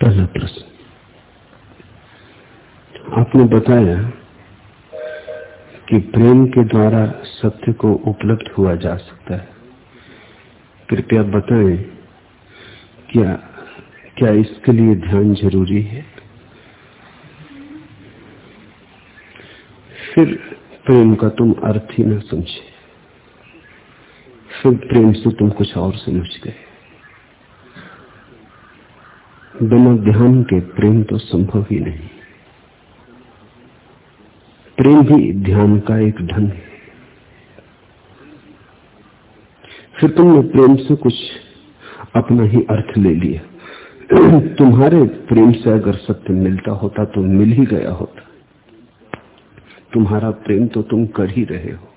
पहला प्रश्न। आपने बताया कि प्रेम के द्वारा सत्य को उपलब्ध हुआ जा सकता है। कृपया बताएँ, क्या क्या इसके लिए ध्यान ज़रूरी है? फिर प्रेम का तुम अर्थ ही न समझे। फिर प्रेम से तुम कुछ और समझ गए। बिना ध्यान के प्रेम तो संभव ही नहीं। प्रेम भी ध्यान का एक ढंग है। फिर तुमने प्रेम से कुछ अपना ही अर्थ ले लिया। तुम्हारे प्रेम से अगर सत्य मिलता होता तो मिल ही गया होता। तुम्हारा प्रेम तो तुम कर ही रहे हो।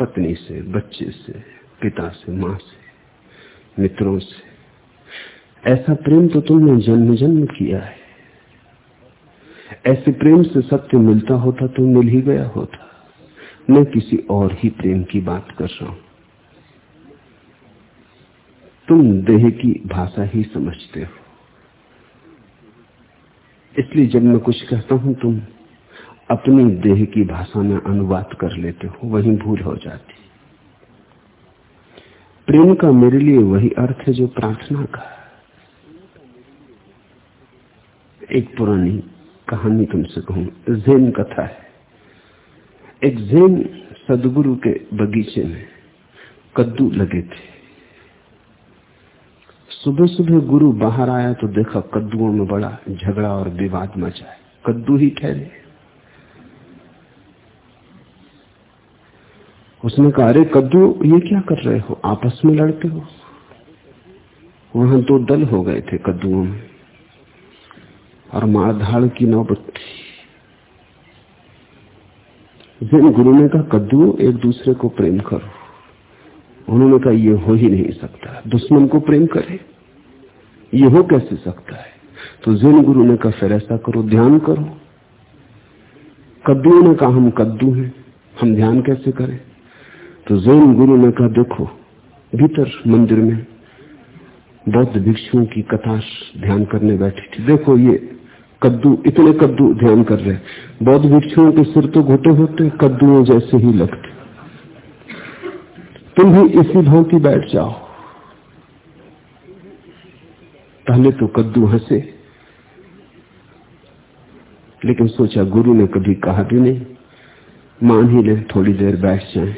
पत्नी से, बच्चे से, पिता से, माँ से, मित्रों से। ऐसा प्रेम तो तुमने जन्म जन्म किया है। ऐसे प्रेम से सत्य मिलता होता तो मिल ही गया होता। मैं किसी और ही प्रेम की बात कर रहा हूँ। तुम देह की भाषा ही समझते हो। इसलिए जब मैं कुछ कहता हूँ, तुम अपनी देह की भाषा में अनुवाद कर लेते हो, वही भूल हो जाती। प्रेम का मेरे लिए वही अर्थ है जो प्रार्थना का एक पुरानी कहानी तुमसे कहूँ। जैन कथा है। एक जैन सदगुरु के बगीचे में कद्दू लगे थे। सुबह सुबह गुरु बाहर आया तो देखा कद्दुओं में बड़ा झगड़ा और विवाद मचा है। कद्दू ही ठहरे। उसने कहा, अरे कद्दू, ये क्या कर रहे हो? आपस में लड़ते हो? वहाँ दो दल हो गए थे कद्दुओं में। और मारधाड़ की नौबत थी जिन गुरु ने कहा, कद्दू, एक दूसरे को प्रेम करो। उन्होंने कहा यह हो ही नहीं सकता। दुश्मन को प्रेम करे। ये हो कैसे सकता है? तो जिन गुरु ने कहा फिर ऐसा करो, ध्यान करो। कद्दू ने कहा, हम कद्दू हैं, हम ध्यान कैसे करें? तो जैन गुरु ने कहा, देखो, भीतर मंदिर में बौद्ध भिक्षुओं की कथा ध्यान करने बैठी थी। देखो ये कद्दू, इतने कद्दू ध्यान कर रहे बौद्ध भिक्षुओं के सिर तो घोटे होते, कद्दुओं जैसे ही लगते। तुम भी इसी भांति बैठ जाओ। पहले तो कद्दू हंसे। लेकिन सोचा, गुरु ने कभी कहा भी नहीं, मान ही ले, थोड़ी देर बैठ जाए।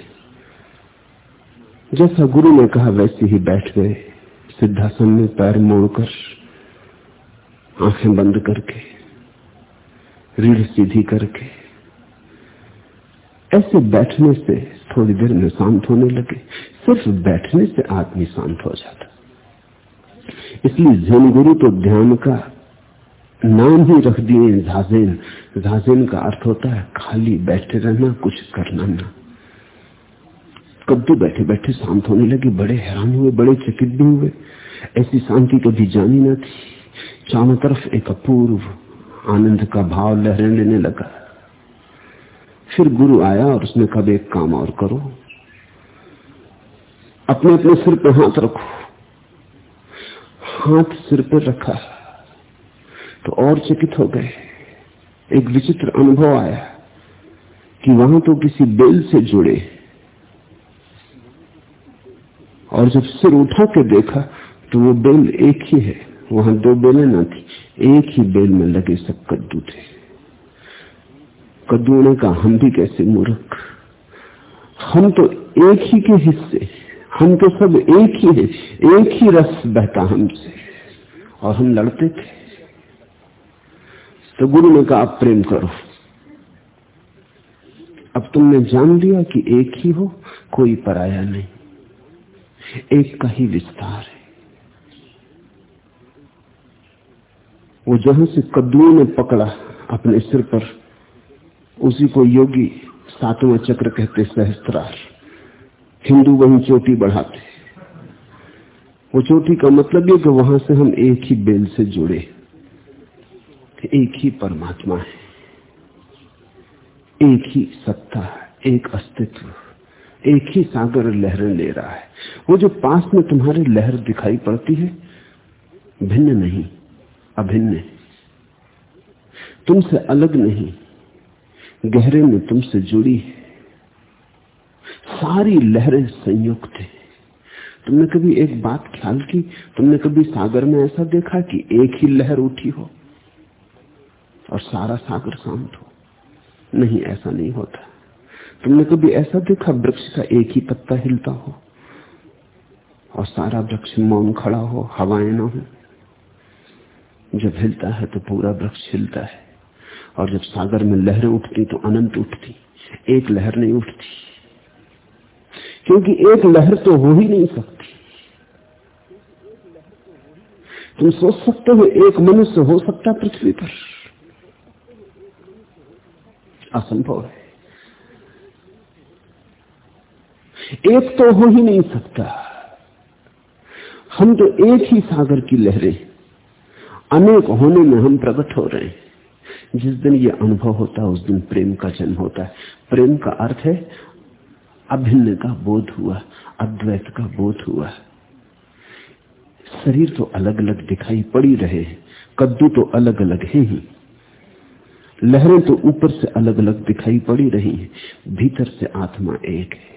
जैसा गुरु ने कहा, वैसे ही बैठ गए। सिद्धासन में पैर मोड़कर। आँखें बंद करके, रीढ़ सीधी करके, ऐसे बैठने से थोड़ी देर में शांत होने लगे। सिर्फ़ बैठने से आदमी शांत हो जाता। इसलिए जैन गुरु तो ध्यान का नाम ही रख दिए झाजेन झाजेन का अर्थ होता है खाली बैठे रहना, कुछ करना ना। कद्दू बैठे बैठे शांत होने लगे, बड़े हैरान हुए, बड़े चकित भी हुए। ऐसी शांति कभी जानी ना थी। चारों तरफ़ एक अपूर्व आनंद का भाव लहरने लेने लगा। फिर गुरु आया और उसने कब एक काम और करो। अपने अपने सिर पर हाथ रखो। हाथ सिर पर रखा तो और चकित हो गए। एक विचित्र अनुभव आया कि वहाँ तो किसी बेल से जुड़े। और जब सिर उठा के देखा तो वो बेल एक ही है। वहाँ दो बेलें ना थी। एक ही बेल में लगे सब कद्दू थे। कद्दू ने कहा, हम भी कैसे मूर्ख? हम तो एक ही के हिस्से हम तो सब एक ही है। एक ही रस बहता हमसे। और हम लड़ते थे। तो गुरु ने कहा आप प्रेम करो। अब तुमने जान लिया कि एक ही हो, कोई पराया नहीं। एक का ही विस्तार है। वो जहाँ से कद्दुओं ने पकड़ा अपने सिर पर। उसी को योगी सातवां चक्र कहते सहस्त्रार। हिंदू वही चोटी बढ़ाते। वो चोटी का मतलब ये कि वहाँ से हम एक ही बेल से जुड़े एक ही परमात्मा है। एक ही सत्ता, एक अस्तित्व, एक ही सागर लहरें ले रहा है। वो जो पास में तुम्हारी लहर दिखाई पड़ती है, भिन्न नहीं। अभिन्न है। तुमसे अलग नहीं, गहरे में तुमसे जुड़ी है। सारी लहरें संयुक्त है। तुमने कभी एक बात ख्याल की? तुमने कभी सागर में ऐसा देखा कि एक ही लहर उठी हो और सारा सागर शांत हो? नहीं, ऐसा नहीं होता। तुमने कभी ऐसा देखा वृक्ष का एक ही पत्ता हिलता हो और सारा वृक्ष मौन खड़ा हो, हवाएँ ना हो? जब हिलता है तो पूरा वृक्ष हिलता है। और जब सागर में लहरें उठती तो अनंत उठती, एक लहर नहीं उठती। क्योंकि एक लहर तो हो ही नहीं सकती। तुम सोच सकते हो एक मनुष्य हो सकता पृथ्वी पर। असंभव है। एक तो हो ही नहीं सकता। हम तो एक ही सागर की लहरें अनेक होने में हम प्रकट हो रहे हैं। जिस दिन ये अनुभव होता है, उस दिन प्रेम का जन्म होता है। प्रेम का अर्थ है अभिन्न का बोध हुआ, अद्वैत का बोध हुआ। शरीर तो अलग अलग दिखाई पड़ी रहे कद्दू तो अलग अलग है ही। लहरें तो ऊपर से अलग अलग दिखाई पड़ी रही हैं, भीतर से आत्मा एक है।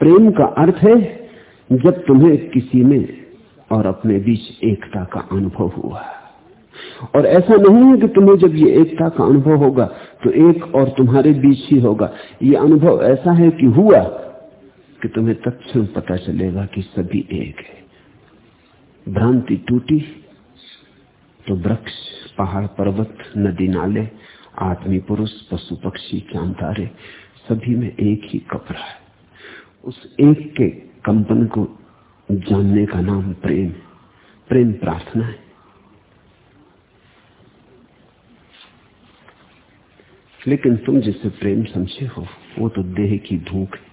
प्रेम का अर्थ है, जब तुम्हें किसी में और अपने बीच एकता का अनुभव हुआ। और ऐसा नहीं है कि तुम्हें जब ये एकता का अनुभव होगा तो एक और तुम्हारे बीच ही होगा। ये अनुभव ऐसा है कि हुआ कि तुम्हें तत्म पता चलेगा कि सभी एक है। भ्रांति टूटी तो वृक्ष, पहाड़, पर्वत, नदी, नाले, आदमी, पुरुष, पशु, पक्षी चाँद तारे सभी में एक ही कपड़ा है। उस एक के कंपन को जानने का नाम प्रेम। प्रेम प्रार्थना है। लेकिन तुम जिसे प्रेम समझे हो, वो तो देह की भूख है।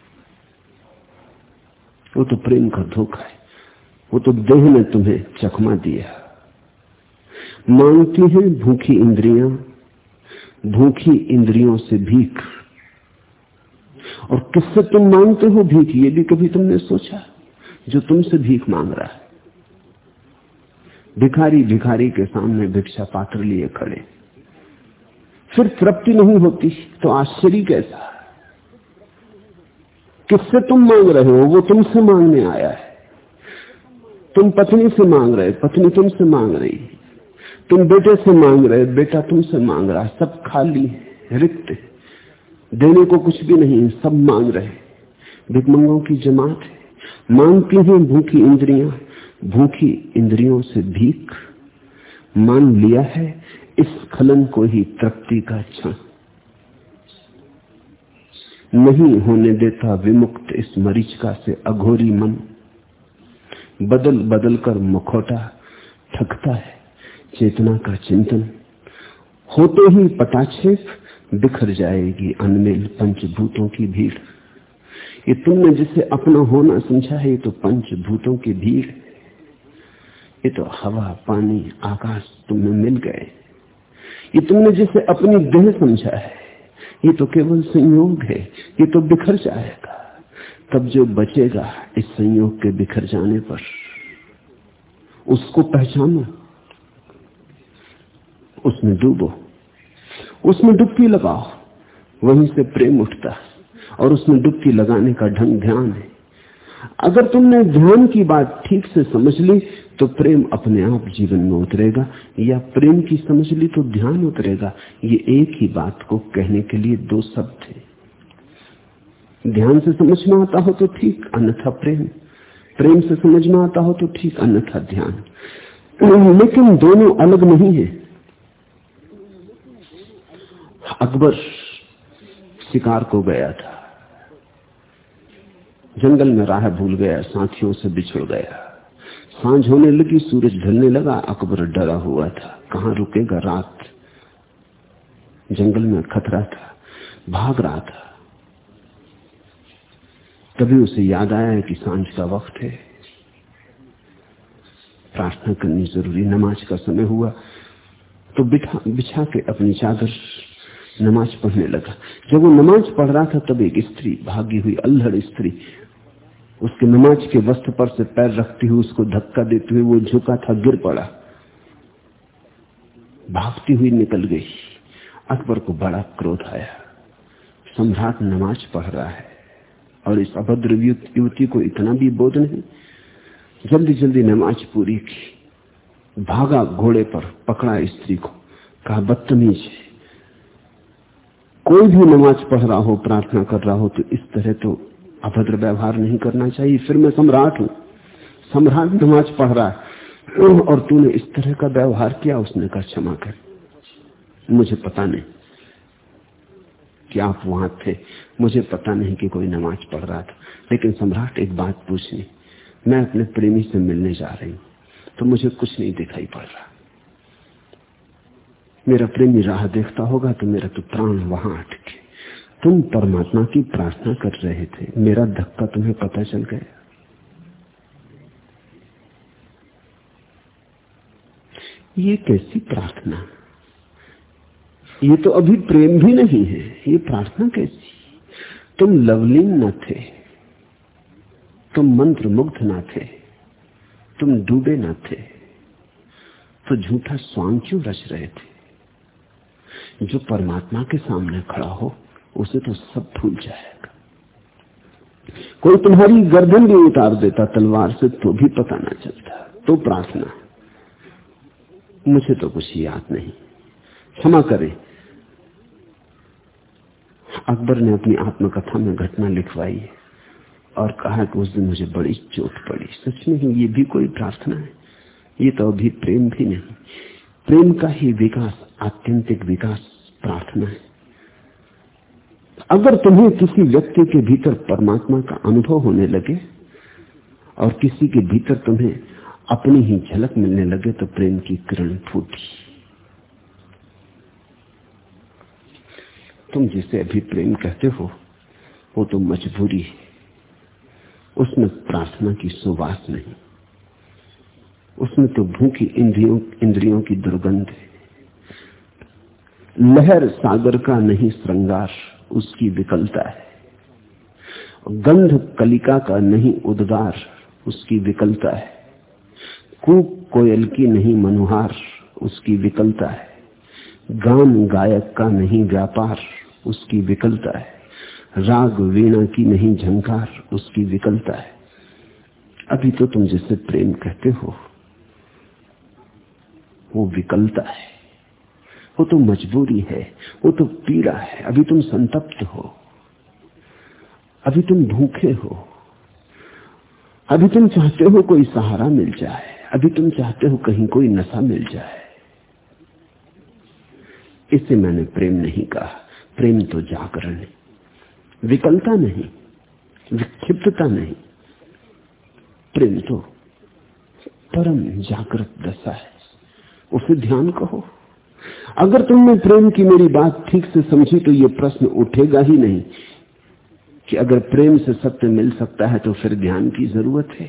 वो तो प्रेम का धोखा है। वो तो देह ने तुम्हें चकमा दिया। मांगती है भूखी इंद्रियाँ, भूखी इंद्रियों से भीख। और किससे तुम मांगते हो भीख, ये भी कभी तुमने सोचा? जो तुमसे भीख मांग रहा है। भिखारी भिखारी के सामने भिक्षा पात्र लिए खड़े। फिर तृप्ति नहीं होती तो आश्चर्य कैसा? किससे तुम मांग रहे हो? वो तुमसे मांगने आया है। तुम पत्नी से मांग रहे, पत्नी तुमसे मांग रही। तुम बेटे से मांग रहे, बेटा तुमसे मांग रहा। सब खाली रिक्त देने को कुछ भी नहीं, सब मांग रहे भिकमंगों की जमात है। मांगती हैं भूखी इंद्रियाँ, भूखी इंद्रियों से भीख। मान लिया है, इस खलन को ही तृप्ति का क्षण। नहीं होने देता विमुक्त इस मरीचिका से अघोरी मन। बदल बदल कर मुखोटा थकता है, चेतना का चिंतन। होते ही पटाक्षेप बिखर जाएगी अनमेल पंचभूतों की भीड़। ये तुमने जिसे अपना होना समझा है, ये तो पंचभूतों की भीड़ ये तो हवा, पानी, आकाश तुम्हें मिल गए। ये तुमने जिसे अपनी देह समझा है, ये तो केवल संयोग है, ये तो बिखर जाएगा। तब जो बचेगा इस संयोग के बिखर जाने पर, उसको पहचानो। उसमें डूबो, उसमें डुबकी लगाओ, वहीं से प्रेम उठता है। और उसमें डुबकी लगाने का ढंग ध्यान है। अगर तुमने ध्यान की बात ठीक से समझ ली तो प्रेम अपने आप जीवन में उतरेगा, या प्रेम की समझ ली तो ध्यान उतरेगा। ये एक ही बात को कहने के लिए दो शब्द है। ध्यान से समझ में आता हो तो ठीक, अन्यथा प्रेम। प्रेम से समझ में आता हो तो ठीक, अन्यथा ध्यान। लेकिन दोनों अलग नहीं है। अकबर शिकार को गया था। जंगल में राह भूल गया, साथियों से बिछड़ गया। साँझ होने लगी, सूरज ढलने लगा, अकबर डरा हुआ था। कहाँ रुकेगा रात? जंगल में खतरा था, भाग रहा था। तभी उसे याद आया कि साँझ का वक्त है। प्रार्थना करनी ज़रूरी, नमाज़ का समय हुआ तो बिठा, बिछा के अपनी चादर नमाज़ पढ़ने लगा। जब वो नमाज़ पढ़ रहा था, तब एक स्त्री, भागी हुई, अल्हड़ स्त्री उसके नमाज़ के वस्त्र पर से पैर रखती हुई उसको धक्का देते हुए वो झुका था, गिर पड़ा। भागती हुई निकल गई। अकबर को बड़ा क्रोध आया। सम्राट नमाज़ पढ़ रहा है और इस अभद्र युवती को इतना भी बोध नहीं। जल्दी जल्दी नमाज़ पूरी की। भागा घोड़े पर, पकड़ा स्त्री को। कहा, बदतमीज कोई भी नमाज़ पढ़ रहा हो, प्रार्थना कर रहा हो तो इस तरह तो अभद्र व्यवहार नहीं करना चाहिए। फिर मैं सम्राट हूँ। सम्राट नमाज़ पढ़ रहा है। और तूने इस तरह का व्यवहार किया, उसने कहा, क्षमा कर। मुझे पता नहीं कि आप वहाँ थे। मुझे पता नहीं कि कोई नमाज़ पढ़ रहा था। लेकिन सम्राट, एक बात पूछनी। मैं अपने प्रेमी से मिलने जा रही हूँ तो मुझे कुछ नहीं दिखाई पड़ रहा। मेरा प्रेमी राह देखता होगा तो मेरा तो प्राण वहाँ अटके। तुम परमात्मा की प्रार्थना कर रहे थे। मेरा धक्का तुम्हें पता चल गया। ये कैसी प्रार्थना? ये तो अभी प्रेम भी नहीं है। ये प्रार्थना कैसी? तुम लवलीन न थे। तुम मंत्र मुग्ध ना थे। तुम डूबे ना थे। तो झूठा स्वांग क्यों रच रहे थे? जो परमात्मा के सामने खड़ा हो। उसे तो सब भूल जाएगा। कोई तुम्हारी गर्दन भी उतार देता तलवार से तो भी पता ना चलता। तो प्रार्थना मुझे तो कुछ याद नहीं। क्षमा करें। अकबर ने अपनी आत्मकथा में घटना लिखवाई है और कहा कि उस दिन मुझे बड़ी चोट पड़ी। सच में ये भी कोई प्रार्थना है? ये तो अभी प्रेम भी नहीं। प्रेम का ही विकास, आत्यंतिक विकास प्रार्थना है। अगर तुम्हें किसी व्यक्ति के भीतर परमात्मा का अनुभव होने लगे और किसी के भीतर तुम्हें अपनी ही झलक मिलने लगे तो प्रेम की किरण फूटी। तुम जिसे अभी प्रेम कहते हो, वो तो मजबूरी है। उसमें प्रार्थना की सुवास नहीं। उसमें तो भूखी इंद्रियों इंद्रियों की दुर्गंध है। लहर सागर का नहीं, श्रृंगार। उसकी विकलता है। गंध कलिका का नहीं उद्गार उसकी विकलता है। कूक कोयल की नहीं मनुहार उसकी विकलता है। गान गायक का नहीं व्यापार उसकी विकलता है। राग वीणा की नहीं झंकार उसकी विकलता है। अभी तो तुम जिसे प्रेम कहते हो, वो विकलता है। वो तो मजबूरी है, वो तो पीड़ा है। अभी तुम संतप्त हो, अभी तुम भूखे हो, अभी तुम चाहते हो कोई सहारा मिल जाए, अभी तुम चाहते हो कहीं कोई नशा मिल जाए। इसे मैंने प्रेम नहीं कहा, प्रेम तो जागरण है। विकलता नहीं, विक्षिप्तता नहीं, प्रेम तो परम जागृत दशा है। उसे ध्यान कहो। अगर तुमने प्रेम की मेरी बात ठीक से समझी तो ये प्रश्न उठेगा ही नहीं कि अगर प्रेम से सत्य मिल सकता है तो फिर ध्यान की ज़रूरत है।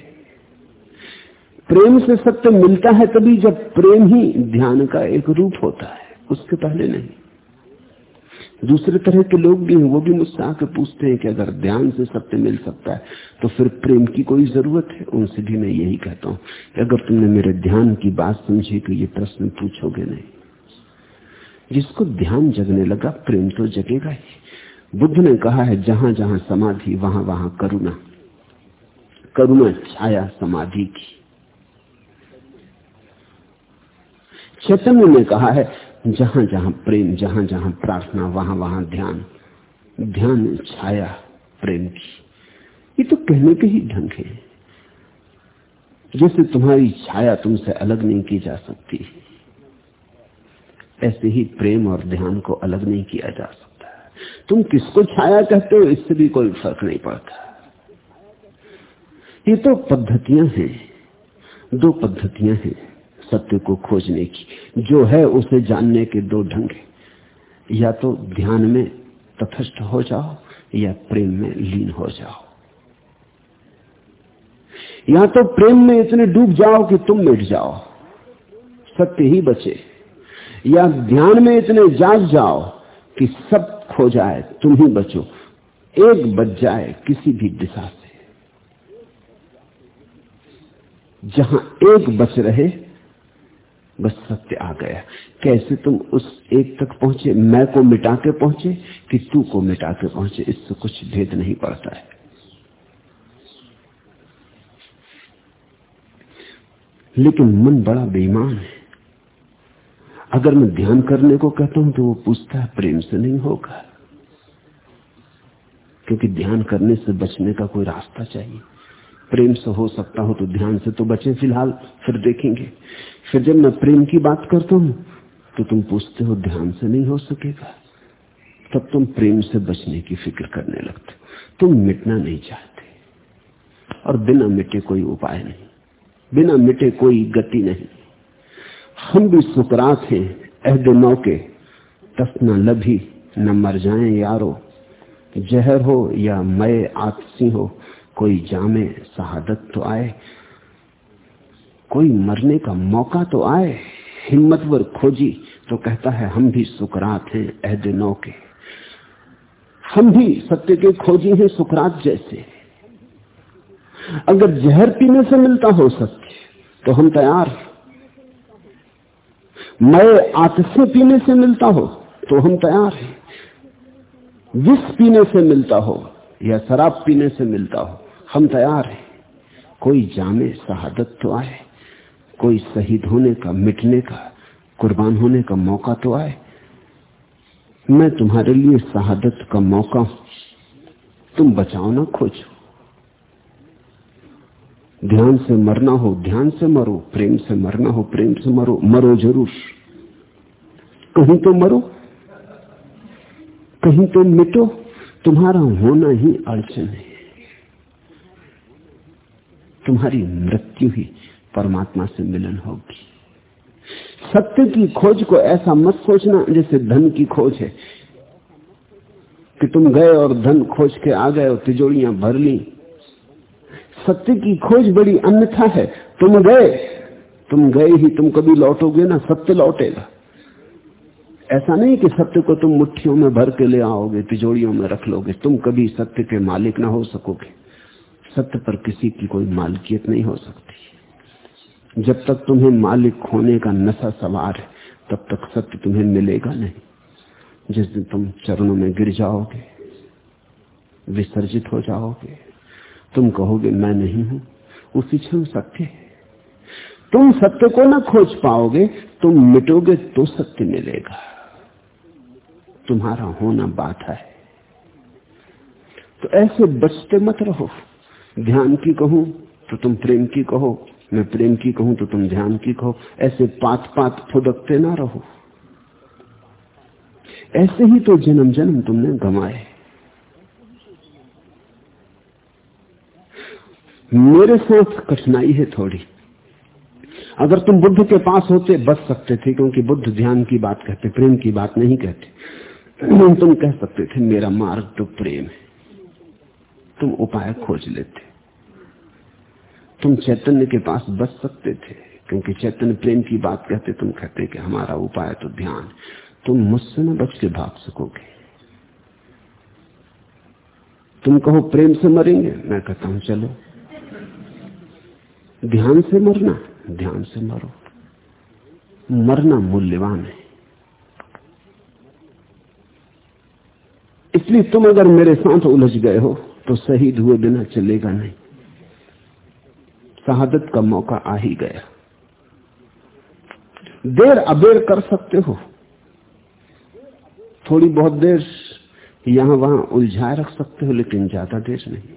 प्रेम से सत्य मिलता है तभी जब प्रेम ही ध्यान का एक रूप होता है, उसके पहले नहीं। दूसरे तरह के लोग भी हैं, वो भी मुझसे आकर पूछते हैं कि अगर ध्यान से सत्य मिल सकता है तो फिर प्रेम की कोई ज़रूरत है? उनसे भी मैं यही कहता हूँ कि अगर तुमने मेरे ध्यान की बात समझी तो ये प्रश्न पूछोगे नहीं। जिसको ध्यान जगने लगा, प्रेम तो जगेगा ही। बुद्ध ने कहा है, जहाँ जहाँ समाधि, वहाँ वहाँ करुणा। करुणा, छाया, समाधि की। चैतन्य ने कहा है, जहाँ जहाँ प्रेम, जहाँ जहाँ प्रार्थना, वहाँ वहाँ ध्यान। ध्यान, छाया, प्रेम की। ये तो कहने के ही ढंग है। जैसे तुम्हारी छाया तुमसे अलग नहीं की जा सकती। ऐसे ही प्रेम और ध्यान को अलग नहीं किया जा सकता तुम किसको छाया कहते हो, इससे भी कोई फ़र्क नहीं पड़ता। ये तो पद्धतियाँ हैं, दो पद्धतियाँ हैं सत्य को खोजने की। जो है, उसे जानने के दो ढंग या तो ध्यान में तथस्थ हो जाओ, या प्रेम में लीन हो जाओ। या तो प्रेम में इतने डूब जाओ कि तुम मिट जाओ। सत्य ही बचे। या ध्यान में इतने जाग जाओ कि सब खो जाए, तुम ही बचो। एक बच जाए किसी भी दिशा से। जहाँ एक बच रहे, बस सत्य आ गया। कैसे तुम उस एक तक पहुँचे? मैं को मिटा के पहुँचे कि तू को मिटा के पहुँचे? इससे कुछ भेद नहीं पड़ता है। लेकिन मन बड़ा बेईमान है। अगर मैं ध्यान करने को कहता हूँ तो वो पूछता है, प्रेम से नहीं होगा। क्योंकि ध्यान करने से बचने का कोई रास्ता चाहिए। प्रेम से हो सकता हो तो ध्यान से तो बचे फ़िलहाल, फिर देखेंगे। फिर जब मैं प्रेम की बात करता हूँ तो तुम पूछते हो, ध्यान से नहीं हो सकेगा। तब तुम प्रेम से बचने की फ़िक्र करने लगते तुम मिटना नहीं चाहते। और बिना मिटे कोई उपाय नहीं। बिना मिटे कोई गति नहीं। हम भी सुकरात हैं अहद नौके तस न लभी, न मर जाए यारो। जहर हो या मय आतसी हो, कोई जामे शहादत तो आए। कोई मरने का मौका तो आए। हिम्मतवर खोजी तो कहता है, हम भी सुकरात हैं अहद नौके हम भी सत्य के खोजी हैं सुकरात जैसे। अगर जहर पीने से मिलता हो सत्य तो हम तैयार मैं आतसे पीने से मिलता हो तो हम तैयार हैं। विष पीने से मिलता हो या शराब पीने से मिलता हो, हम तैयार हैं। कोई जाने शहादत तो आए, कोई शहीद होने का, मिटने का, कुर्बान होने का मौका तो आए। मैं तुम्हारे लिए शहादत का मौका हूँ। तुम बचाओ ना खोजो। ध्यान से मरना हो, ध्यान से मरो, प्रेम से मरना हो, प्रेम से मरो मरो ज़रूर। कहीं तो मरो, कहीं तो मिटो, तुम्हारा होना ही अड़चन है। तुम्हारी मृत्यु ही परमात्मा से मिलन होगी। सत्य की खोज को ऐसा मत सोचना जैसे धन की खोज है कि तुम गए और धन खोज के आ गए और तिजोड़ियाँ भर ली। सत्य की खोज बड़ी अन्यथा है। तुम गए तुम गए ही, तुम कभी लौटोगे ना, सत्य लौटेगा। ऐसा नहीं कि सत्य को तुम मुट्ठियों में भर के ले आओगे तिजोड़ियों में रख लोगे। तुम कभी सत्य के मालिक ना हो सकोगे। सत्य पर किसी की कोई मालिकियत नहीं हो सकती। जब तक तुम्हें मालिक होने का नशा सवार है, तब तक सत्य तुम्हें मिलेगा नहीं। जिस दिन तुम चरणों में गिर जाओगे, विसर्जित हो जाओगे तुम कहोगे, मैं नहीं हूँ। उसी क्षण सत्य है। तुम सत्य को ना खोज पाओगे, तुम मिटोगे तो सत्य मिलेगा। तुम्हारा होना बाधा है। तो ऐसे बचते मत रहो। ध्यान की कहूँ तो तुम प्रेम की कहो। मैं प्रेम की कहूँ तो तुम ध्यान की कहो। ऐसे पात पात फुदकते ना रहो। ऐसे ही तो जन्म जन्म तुमने गंवाए। मेरे साथ कठिनाई है थोड़ी। अगर तुम बुद्ध के पास होते, बच सकते थे, क्योंकि बुद्ध ध्यान की बात कहते, प्रेम की बात नहीं कहते। तुम कह सकते थे, मेरा मार्ग तो प्रेम है। तुम उपाय खोज लेते। तुम चैतन्य के पास बच सकते थे, क्योंकि चैतन्य प्रेम की बात कहते, तुम कहते कि हमारा उपाय तो ध्यान। तुम मुझसे न बच के भाग सकोगे। तुम कहो, प्रेम से मरेंगे? मैं कहता हूँ, चलो। ध्यान से मरना, ध्यान से मरो। मरना मूल्यवान है। इसलिए तुम अगर मेरे साथ उलझ गए हो तो शहीद हुए बिना चलेगा नहीं। शहादत का मौका आ ही गया। देर अबेर कर सकते हो। थोड़ी बहुत देर यहाँ वहाँ उलझाए रख सकते हो, लेकिन ज़्यादा देर नहीं।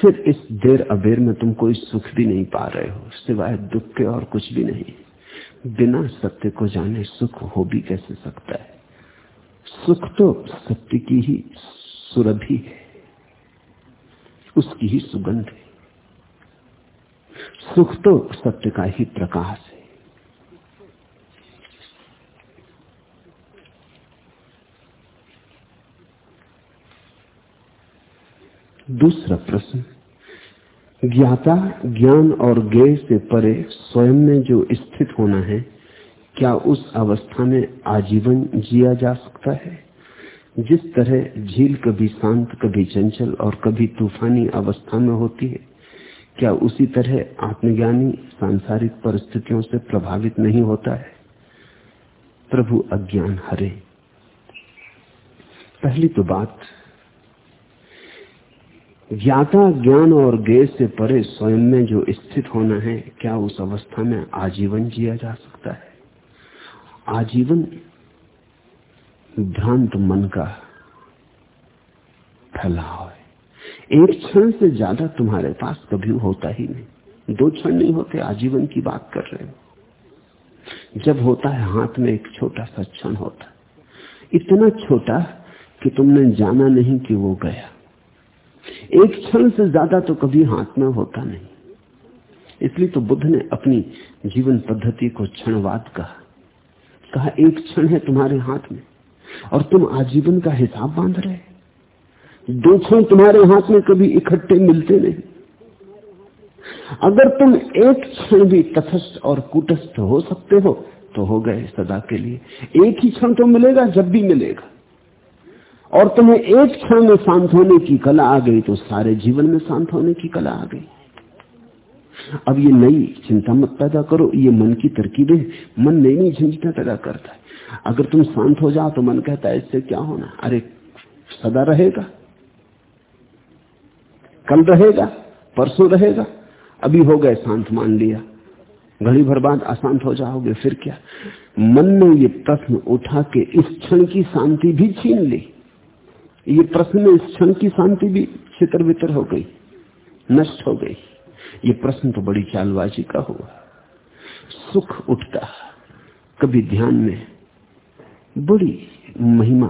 फिर इस देर अबेर में तुम कोई सुख भी नहीं पा रहे हो, सिवाय दुख के और कुछ भी नहीं। बिना सत्य को जाने सुख हो भी कैसे सकता है? सुख तो सत्य की ही सुरभि है, उसकी ही सुगंध है। सुख तो सत्य का ही प्रकाश है। दूसरा प्रश्न। ज्ञाता ज्ञान और ज्ञ से परे स्वयं में जो स्थित होना है, क्या उस अवस्था में आजीवन जिया जा सकता है? जिस तरह झील कभी शांत, कभी चंचल और कभी तूफानी अवस्था में होती है, क्या उसी तरह आत्मज्ञानी सांसारिक परिस्थितियों से प्रभावित नहीं होता है? प्रभु अज्ञान हरे। पहली तो बात ज्ञाता ज्ञान और गे से परे स्वयं में जो स्थित होना है, क्या उस अवस्था में आजीवन जिया जा सकता है? आजीवन भ्रांत मन का फैलाव है। एक क्षण से ज़्यादा तुम्हारे पास कभी होता ही नहीं। दो क्षण नहीं होते, आजीवन की बात कर रहे हो। जब होता है, हाथ में एक छोटा सा क्षण होता है। इतना छोटा कि तुमने जाना नहीं कि वो गया। एक क्षण से ज़्यादा तो कभी हाथ में होता नहीं। इसलिए तो बुद्ध ने अपनी जीवन पद्धति को क्षणवाद कहा। कहा, एक क्षण है तुम्हारे हाथ में और तुम आजीवन का हिसाब बाँध रहे दो क्षण तुम्हारे हाथ में कभी इकट्ठे मिलते नहीं। अगर तुम एक क्षण भी तथस्थ और कुटस्थ हो सकते हो तो हो गए सदा के लिए। एक ही क्षण तो मिलेगा, जब भी मिलेगा। और तुम्हें एक क्षण में शांत होने की कला आ गई तो सारे जीवन में शांत होने की कला आ गई। अब ये नई चिंता मत पैदा करो, ये मन की तरकीबें मन नई नई झंझटें पैदा करता है। अगर तुम शांत हो जाओ तो मन कहता है, इससे क्या होना? अरे, सदा रहेगा। कल रहेगा, परसों रहेगा। अभी हो गए शांत, मान लिया। घड़ी भर बाद अशांत हो जाओगे, फिर क्या? मन ने ये प्रश्न उठा के इस क्षण की शांति भी छीन ली। ये प्रश्न में इस क्षण की शांति भी छितर वितर हो गई, नष्ट हो गई। ये प्रश्न तो बड़ी चालबाजी का हुआ। सुख उठता, कभी ध्यान में बड़ी महिमा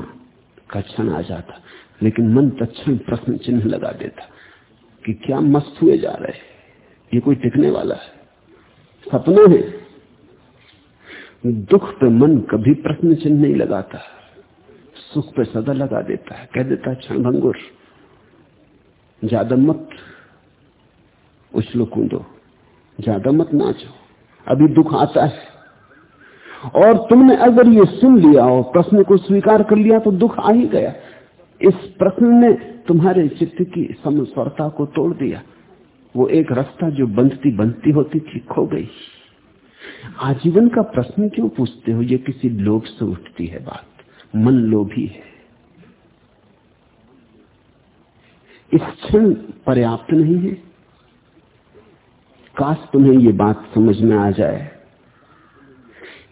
का क्षण आ जाता, लेकिन मन तत्ण प्रश्न चिन्ह लगा देता कि क्या मस्त हुए जा रहे ये कोई टिकने वाला है? सपना है। दुख पे मन कभी प्रश्न चिन्ह नहीं लगाता। सुख पे सदा लगा देता है। कह देता है क्षण भंगुर, ज़्यादा मत उछलो कूदो ज़्यादा मत नाचो। अभी दुख आता है। और तुमने अगर ये सुन लिया और प्रश्न को स्वीकार कर लिया तो दुख आ ही गया। इस प्रश्न ने तुम्हारे चित्त की समस्वरता को तोड़ दिया। वो एक रास्ता जो बंधती बंधती होती थी, खो गई। आजीवन का प्रश्न क्यों पूछते हो? ये किसी लोभ से उठती है बात। मन लोभी है। इस क्षण पर्याप्त नहीं है। काश तुम्हें ये बात समझ में आ जाए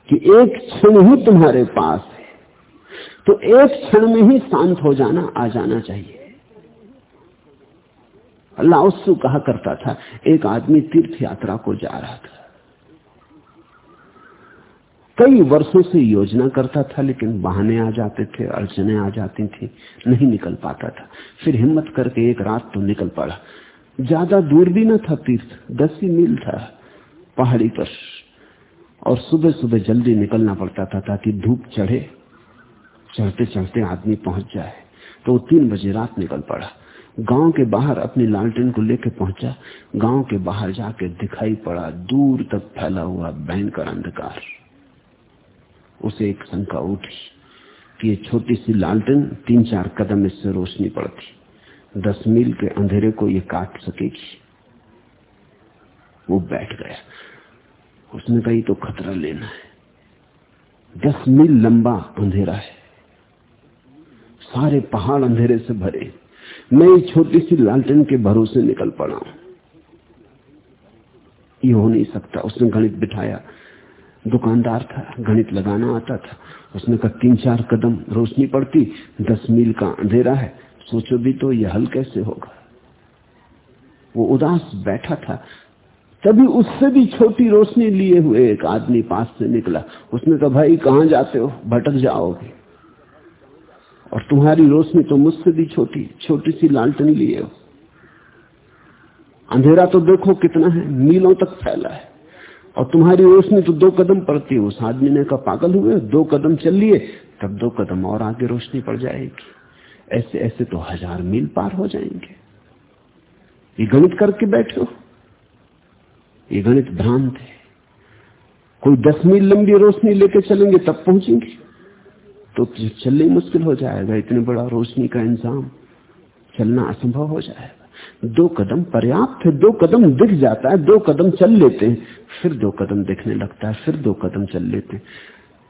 कि एक क्षण ही तुम्हारे पास है तो एक क्षण में ही शांत हो जाना, आ जाना चाहिए। अल्लाह उससे कहा करता था, एक आदमी तीर्थ यात्रा को जा रहा था। कई वर्षों से योजना करता था, लेकिन बहाने आ जाते थे, अड़चने आ जाती थी, नहीं निकल पाता था। फिर हिम्मत करके एक रात तो निकल पड़ा। ज़्यादा दूर भी ना था तीर्थ, दस ही मील था पहाड़ी पर। और सुबह सुबह जल्दी निकलना पड़ता था ताकि धूप चढ़े। चढ़ते चढ़ते आदमी पहुँच जाए। तो तीन बजे रात निकल पड़ा। गाँव के बाहर अपनी लालटेन को लेकर पहुँचा। गाँव के बाहर जाके दिखाई पड़ा, दूर तक फैला हुआ भयंकर अंधकार। उसे एक शंका उठी कि ये छोटी सी लालटेन तीन चार कदम इससे रोशनी पड़ती। दस मील के अंधेरे को ये काट सकेगी। वो बैठ गया। उसने कही तो खतरा लेना है। दस मील लंबा अंधेरा है। सारे पहाड़ अंधेरे से भरे। मैं एक छोटी सी लालटेन के भरोसे निकल पड़ा हूँ। ये हो नहीं सकता। उसने गणित बिठाया। दुकानदार था, गणित लगाना आता था। उसने कहा, तीन चार कदम रोशनी पड़ती, दस मील का अंधेरा है, सोचो भी तो यह हल कैसे होगा। वो उदास बैठा था। तभी उससे भी छोटी रोशनी लिए हुए एक आदमी पास से निकला। उसने कहा, भाई, कहाँ जाते हो? भटक जाओगे। और तुम्हारी रोशनी तो मुझसे भी छोटी छोटी सी लालटन लिए हो। अंधेरा तो देखो कितना है, मीलों तक फैला है। और तुम्हारी रोशनी तो दो कदम पड़ती है। उस आदमी ने कहा, पागल हुए दो कदम चल लिए तब दो कदम और आगे रोशनी पड़ जाएगी। ऐसे ऐसे तो हज़ार मील पार हो जाएँगे। ये गणित करके बैठो। ये गणित भ्रांत है। कोई दस मील लंबी रोशनी लेके चलेंगे, तब पहुँचेंगे। तो चलने मुश्किल हो जाएगा। इतने बड़ा रोशनी का इंतज़ाम चलना असंभव हो जाएगा। दो कदम पर्याप्त है, दो कदम दिख जाता है, दो कदम चल लेते हैं, फिर दो कदम दिखने लगता है, फिर दो कदम चल लेते हैं।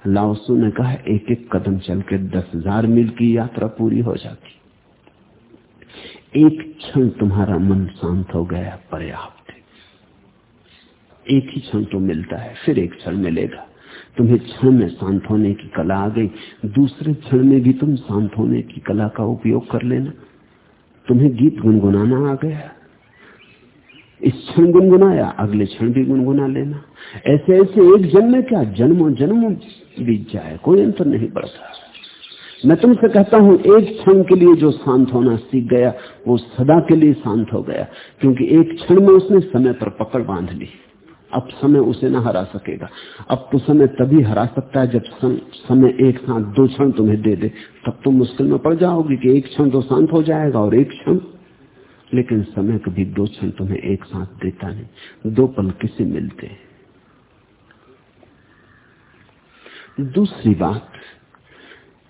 लाओसू ने कहा एक एक कदम चल के दस हज़ार मील की यात्रा पूरी हो जाती। एक क्षण तुम्हारा मन शांत हो गया, पर्याप्त एक ही क्षण तो मिलता है, फिर एक क्षण मिलेगा। तुम्हें क्षण में शांत होने की कला आ गई, दूसरे क्षण में भी तुम शांत होने की कला का उपयोग कर लेना। तुम्हें गीत गुनगुनाना आ गया। इस क्षण गुनगुनाया, अगले क्षण भी गुनगुना लेना। ऐसे ऐसे एक जन्म में क्या? जन्मों जन्मों बीत जाए, कोई अंतर नहीं पड़ता मैं तुमसे कहता हूँ, एक क्षण के लिए जो शांत होना सीख गया, वो सदा के लिए शांत हो गया, क्योंकि एक क्षण में उसने समय पर पकड़ बाँध ली। अब समय उसे ना हरा सकेगा। अब तो समय तभी हरा सकता है जब सम, समय एक साथ दो क्षण तुम्हें दे दे। तब तुम मुश्किल में पड़ जाओगी कि एक क्षण तो शांत हो जाएगा और एक क्षण। लेकिन समय कभी दो क्षण तुम्हें एक साथ देता नहीं। दो पल किसे मिलते दूसरी बात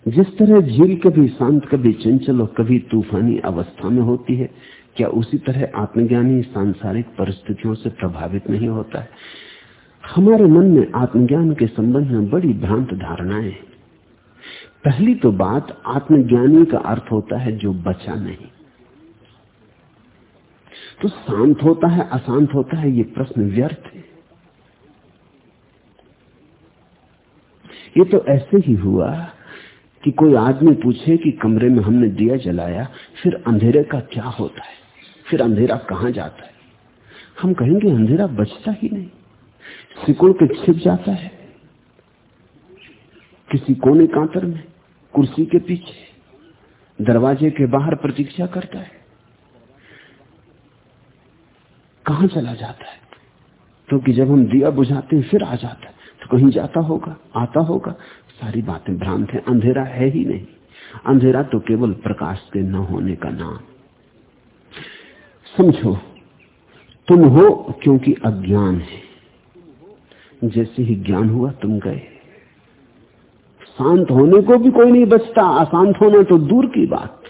जिस तरह झील कभी शांत कभी चंचल और कभी तूफानी अवस्था में होती है क्या उसी तरह आत्मज्ञानी सांसारिक परिस्थितियों से प्रभावित नहीं होता है? हमारे मन में आत्मज्ञान के संबंध में बड़ी भ्रांत धारणाएँ पहली तो बात, आत्मज्ञानी का अर्थ होता है जो बचा नहीं। तो शांत होता है, अशांत होता है, ये प्रश्न व्यर्थ है। ये तो ऐसे ही हुआ कि कोई आदमी पूछे कि कमरे में हमने दिया जलाया, फिर अंधेरे का क्या होता है? फिर अंधेरा कहाँ जाता है? हम कहेंगे अंधेरा बचता ही नहीं। सिकुड़ के छिप जाता है। किसी कोने कांतर में, कुर्सी के पीछे, दरवाजे के बाहर प्रतीक्षा करता है। कहाँ चला जाता है? क्योंकि तो जब हम दिया बुझाते हैं, फिर आ जाता है। तो कहीं जाता होगा, आता होगा। सारी बातें भ्रांत है, अंधेरा है ही नहीं। अंधेरा तो केवल प्रकाश के न होने का नाम। समझो, तुम हो क्योंकि अज्ञान है। जैसे ही ज्ञान हुआ, तुम गए। शांत होने को भी कोई नहीं बचता, अशांत होना तो दूर की बात।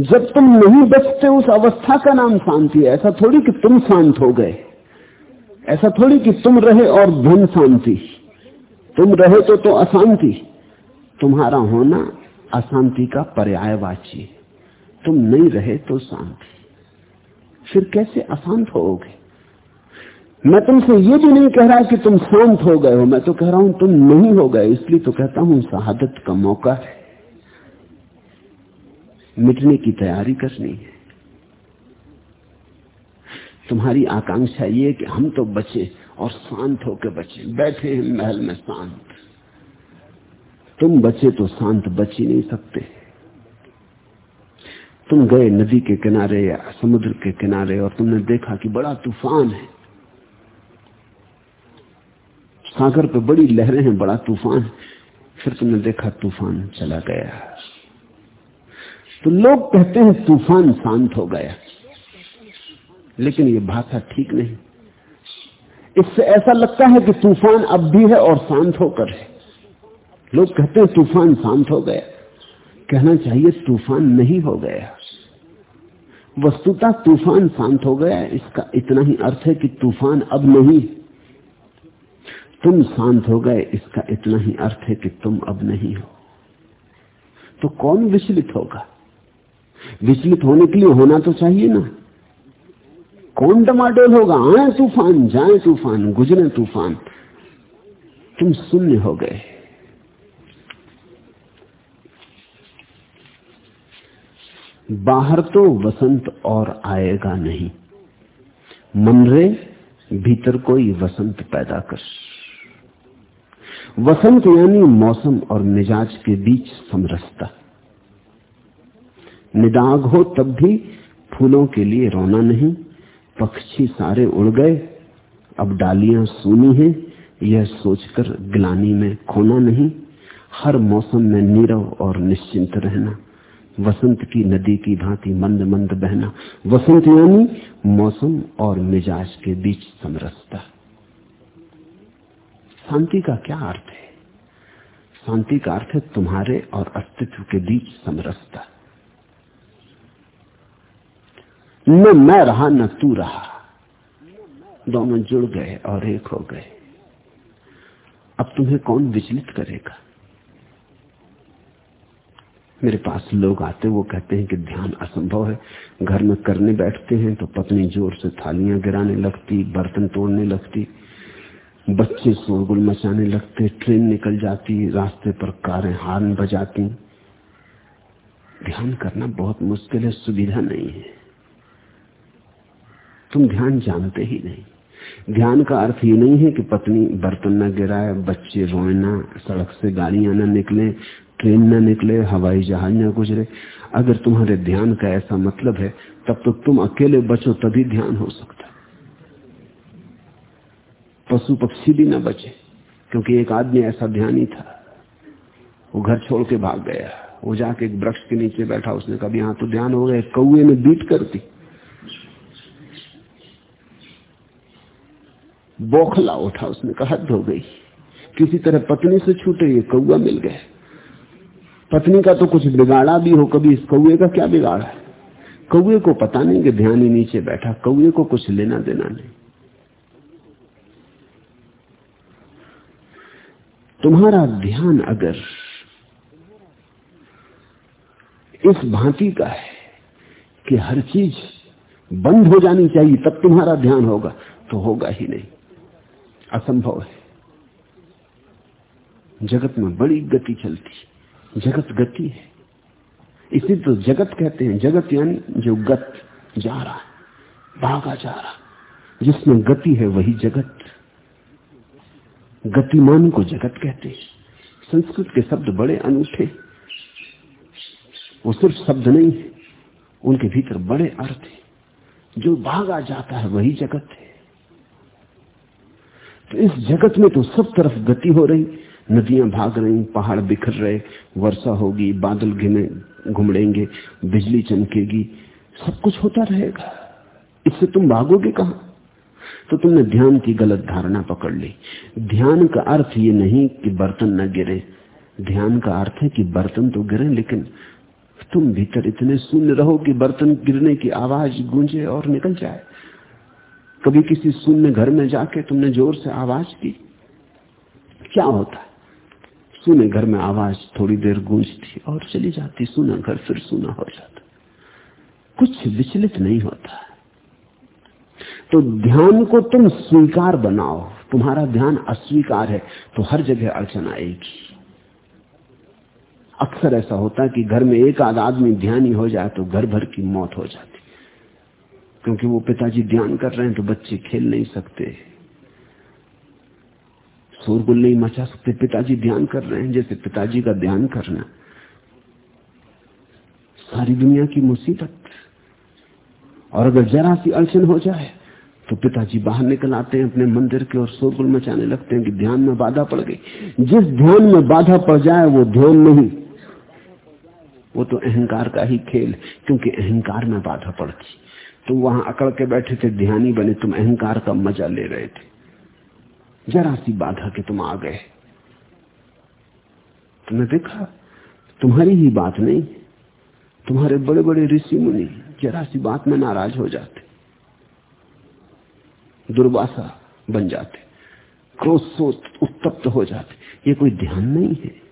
जब तुम नहीं बचते, उस अवस्था का नाम शांति है। ऐसा थोड़ी कि तुम शांत हो गए। ऐसा थोड़ी कि तुम रहे और धन शांति। तुम रहे तो तो अशांति। तुम्हारा होना अशांति का पर्यायवाची है। तुम नहीं रहे तो शांति। फिर कैसे अशांत होोगे मैं तुमसे ये भी नहीं कह रहा कि तुम शांत हो गए हो। मैं तो कह रहा हूँ तुम नहीं हो गए, इसलिए तो कहता हूँ शहादत का मौका है। मिटने की तैयारी करनी है। तुम्हारी आकांक्षा ये कि हम तो बचे और शांत होकर बचे। बैठे हैं महल में शांत। तुम बचे तो शांत बच ही नहीं सकते। तुम गए नदी के किनारे या समुद्र के किनारे और तुमने देखा कि बड़ा तूफ़ान है। सागर पे बड़ी लहरें हैं, बड़ा तूफ़ान है। फिर तुमने देखा तूफ़ान चला गया। तो लोग कहते हैं तूफ़ान शांत हो गया। लेकिन ये भाषा ठीक नहीं। इससे ऐसा लगता है कि तूफ़ान अब भी है और शांत होकर है। लोग कहते हैं तूफ़ान शांत हो गया। कहना चाहिए तूफ़ान नहीं हो गया। वस्तुतः तूफ़ान शांत हो गया। इसका इतना ही अर्थ है कि तूफ़ान अब नहीं। तुम शांत हो गए। इसका इतना ही अर्थ है कि तुम अब नहीं हो। तो कौन विचलित होगा? विचलित होने के लिए होना तो चाहिए ना। कौन डमाडोल होगा? आए तूफ़ान, जाए तूफ़ान, गुजरे तूफ़ान। तुम शून्य हो गए। बाहर तो वसंत और आएगा नहीं। मन रे, भीतर कोई वसंत पैदा कर। वसंत यानी मौसम और मिजाज के बीच समरसता। निदाग हो तब भी फूलों के लिए रोना नहीं। पक्षी सारे उड़ गए, अब डालियाँ सूनी हैं, यह सोचकर ग्लानी में खोना नहीं। हर मौसम में नीरव और निश्चिंत रहना। वसंत की नदी की भांति मंद मंद बहना। वसंत यानी मौसम और मिजाज के बीच समरसता। शांति का क्या अर्थ है? शांति का अर्थ है तुम्हारे और अस्तित्व के बीच समरसता। न मैं रहा, न तू रहा। दोनों जुड़ गए और एक हो गए। अब तुम्हें कौन विचलित करेगा? मेरे पास लोग आते वो कहते हैं कि ध्यान असंभव है। घर में करने बैठते हैं तो पत्नी ज़ोर से थालियाँ गिराने लगती, बर्तन तोड़ने लगती, बच्चे शोरगुल मचाने लगते, ट्रेन निकल जाती, रास्ते पर कारें हार्न बजाती। ध्यान करना बहुत मुश्किल है, सुविधा नहीं है। तुम ध्यान जानते ही नहीं। ध्यान का अर्थ ये नहीं है कि पत्नी बर्तन न गिराए, बच्चे रोए ना, सड़क से गाड़ियाँ न निकले ट्रेन न निकले, हवाई जहाज़ न गुजरे। अगर तुम्हारे ध्यान का ऐसा मतलब है, तब तो तुम अकेले बचो, तभी ध्यान हो सकता पशु पक्षी भी न बचे, क्योंकि एक आदमी ऐसा ध्यानी था। वो घर छोड़ के भाग गया। वो जाके एक वृक्ष के नीचे बैठा, उसने कभी यहाँ तो ध्यान हो गया कौए में बीट करती बौखला उठा, उसने कहा, हद हो गई। किसी तरह पत्नी से छूटे, ये कौआ मिल गए पत्नी का तो कुछ बिगाड़ा भी हो, कभी इस कौए का क्या बिगाड़ा है? कौए को पता नहीं कि ध्यान ही नीचे बैठा, कौए को कुछ लेना देना नहीं। तुम्हारा ध्यान अगर इस भांति का है कि हर चीज़ बंद हो जानी चाहिए, तब तुम्हारा ध्यान होगा तो होगा ही नहीं। असंभव है। जगत में बड़ी गति चलती। जगत गति है। इसी तो जगत कहते हैं। जगत यानी जो गत जा रहा है, भागा जा रहा जिसमें गति है वही जगत। गतिमान को जगत कहते हैं। संस्कृत के शब्द बड़े अनूठे वो सिर्फ़ शब्द नहीं है, उनके भीतर बड़े अर्थ है। जो भागा जाता है वही जगत है। तो इस जगत में तो सब तरफ़ गति हो रही नदियाँ भाग रही, पहाड़ बिखर रहे, वर्षा होगी, बादल घिमे घुमड़ेंगे, बिजली चमकेगी, सब कुछ होता रहेगा। इससे तुम भागोगे कहा? तो तुमने ध्यान की गलत धारणा पकड़ ली। ध्यान का अर्थ ये नहीं कि बर्तन न गिरे। ध्यान का अर्थ है कि बर्तन तो गिरे, लेकिन तुम भीतर इतने शून्य रहो कि बर्तन गिरने की आवाज़ गूंजे और निकल जाए। कभी किसी शून्य घर में जाके तुमने ज़ोर से आवाज़ की? क्या होता है? सुने, घर में आवाज़ थोड़ी देर गूंजती और चली जाती, सुना, घर फिर सुना हो जाता। कुछ विचलित नहीं होता। तो ध्यान को तुम स्वीकार बनाओ। तुम्हारा ध्यान अस्वीकार है तो हर जगह अड़चन आएगी। अक्सर ऐसा होता है कि घर में एक आध आदमी ध्यानी हो जाए तो घर भर की मौत हो जाती। क्योंकि वो पिताजी ध्यान कर रहे हैं तो बच्चे खेल नहीं सकते। शोरगुल नहीं मचा सकते पिताजी ध्यान कर रहे हैं, जैसे पिताजी का ध्यान करना। सारी दुनिया की मुसीबत। और अगर जरा सी अड़चन हो जाए तो पिताजी बाहर निकल आते हैं, अपने मंदिर के और शोरगुल मचाने लगते हैं कि ध्यान में बाधा पड़ गई। जिस ध्यान में बाधा पड़ जाए, वो ध्यान नहीं। वो तो अहंकार का ही खेल, क्योंकि अहंकार में बाधा पड़ती। तो वहाँ अकड़ के बैठे थे, ध्यानी बने, तुम अहंकार का मज़ा ले रहे थे। जरा सी बाधा के तुम आ गए। तुमने देखा? तुम्हारी ही बात नहीं। तुम्हारे बड़े बड़े ऋषि मुनि जरा सी बात में नाराज़ हो जाते। दुर्वासा बन जाते। क्रोध सोच उत्तप्त हो जाते। ये कोई ध्यान नहीं है।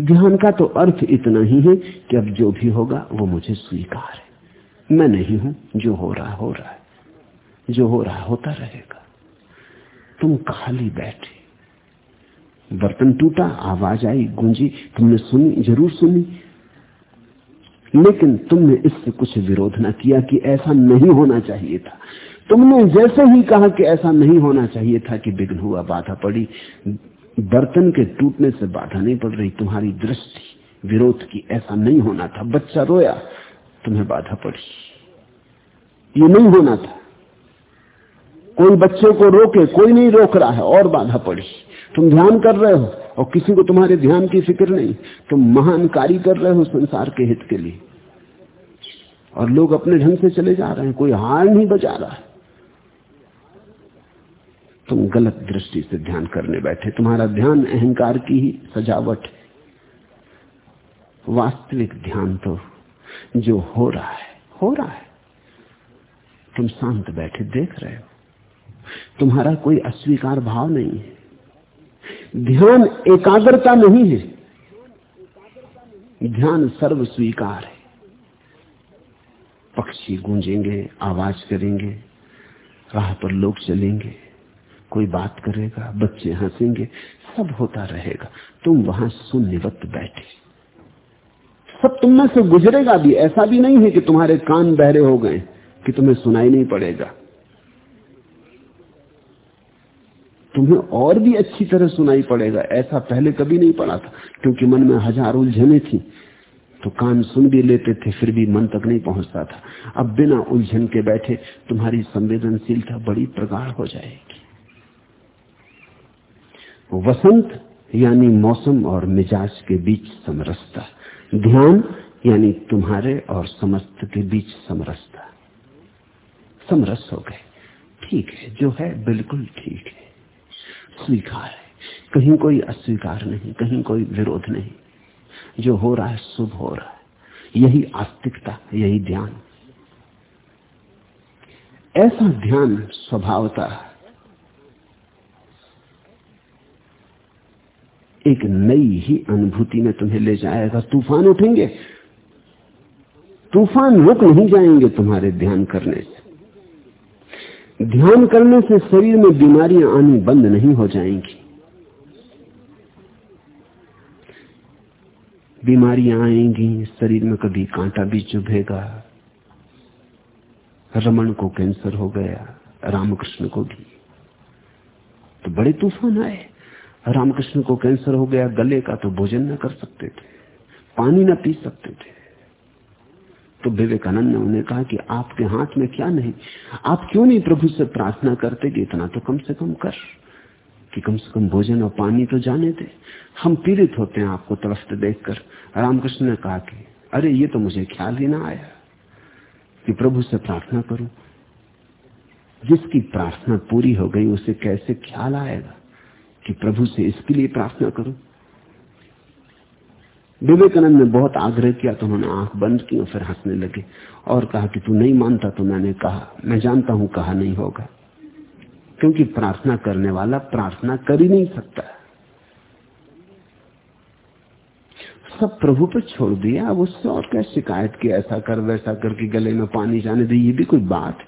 ध्यान का तो अर्थ इतना ही है कि अब जो भी होगा, वो मुझे स्वीकार है। मैं नहीं हूँ, जो हो रहा हो रहा है। जो हो रहा, होता रहेगा। तुम खाली बैठे। बर्तन टूटा, आवाज़ आई, गूंजी, तुमने सुनी, ज़रूर सुनी। लेकिन तुमने इससे कुछ विरोध ना किया कि ऐसा नहीं होना चाहिए था। तुमने जैसे ही कहा कि ऐसा नहीं होना चाहिए था कि विघ्न हुआ, बाधा पड़ी। बर्तन के टूटने से बाधा नहीं पड़ रही, तुम्हारी दृष्टि, विरोध की, ऐसा नहीं होना था। बच्चा रोया, तुम्हें बाधा पड़ी। ये नहीं होना था। कोई बच्चे को रोके, कोई नहीं रोक रहा है, और बाधा पड़ी। तुम ध्यान कर रहे हो, और किसी को तुम्हारे ध्यान की फ़िक्र नहीं। तुम महान कार्य कर रहे हो संसार के हित के लिए। और लोग अपने ढंग से चले जा रहे हैं, कोई हार नहीं बजा रहा है। तुम गलत दृष्टि से ध्यान करने बैठे। तुम्हारा ध्यान अहंकार की ही सजावट वास्तविक ध्यान तो जो हो रहा है, हो रहा है। तुम शांत बैठे देख रहे हो। तुम्हारा कोई अस्वीकार भाव नहीं है। ध्यान एकाग्रता नहीं है। ध्यान सर्व स्वीकार है। पक्षी गूंजेंगे, आवाज़ करेंगे, राह पर लोग चलेंगे, कोई बात करेगा, बच्चे हंसेंगे, सब होता रहेगा। तुम वहाँ सुनिवत बैठे। सब तुम में से गुजरेगा भी। ऐसा भी नहीं है कि तुम्हारे कान बहरे हो गए, कि तुम्हें सुनाई नहीं पड़ेगा। तुम्हें और भी अच्छी तरह सुनाई पड़ेगा। ऐसा पहले कभी नहीं पड़ा था, क्योंकि मन में हज़ार उलझने थी। तो कान सुन भी लेते थे, फिर भी मन तक नहीं पहुँचता था। अब बिना उलझन के बैठे तुम्हारी संवेदनशीलता बड़ी प्रगाढ़ हो जाएगी। वसंत यानी मौसम और मिजाज के बीच समरसता। ध्यान यानी तुम्हारे और समस्त के बीच समरसता। समरस हो गए। ठीक है, जो है बिल्कुल ठीक है। स्वीकार है। कहीं कोई अस्वीकार नहीं, कहीं कोई विरोध नहीं। जो हो रहा है, शुभ हो रहा है। यही आस्तिकता, यही ध्यान। ऐसा ध्यान स्वभावता एक नई ही अनुभूति में तुम्हें ले जाएगा। तूफ़ान उठेंगे। तूफ़ान रुक नहीं जाएँगे तुम्हारे ध्यान करने से। ध्यान करने से शरीर में बीमारियाँ आनी बंद नहीं हो जाएँगी। बीमारियाँ आएँगी, शरीर में कभी कांटा भी चुभेगा। रमन को कैंसर हो गया, रामकृष्ण को भी। तो बड़े तूफ़ान आए, रामकृष्ण को कैंसर हो गया, गले का तो भोजन न कर सकते थे, पानी न पी सकते थे। तो विवेकानंद ने उन्हें कहा कि आपके हाथ में क्या नहीं? आप क्यों नहीं प्रभु से प्रार्थना करते कि इतना तो कम से कम कर? कि कम से कम भोजन और पानी तो जाने दे। हम पीड़ित होते हैं आपको तड़फते देखकर। रामकृष्ण ने कहा कि, अरे, ये तो मुझे ख्याल ही ना आया कि प्रभु से प्रार्थना करूँ। जिसकी प्रार्थना पूरी हो गई, उसे कैसे ख्याल आएगा कि प्रभु से इसके लिए प्रार्थना करूँ? विवेकानंद ने बहुत आग्रह किया तो उन्होंने आँख बंद की और फिर हंसने लगे और कहा कि तू नहीं मानता तो मैंने कहा, मैं जानता हूँ कहा नहीं होगा। क्योंकि प्रार्थना करने वाला प्रार्थना कर ही नहीं सकता। सब प्रभु पर छोड़ दिया, अब उससे और क्या शिकायत की, ऐसा कर, वैसा कर के गले में पानी जाने दे, ये भी कोई बात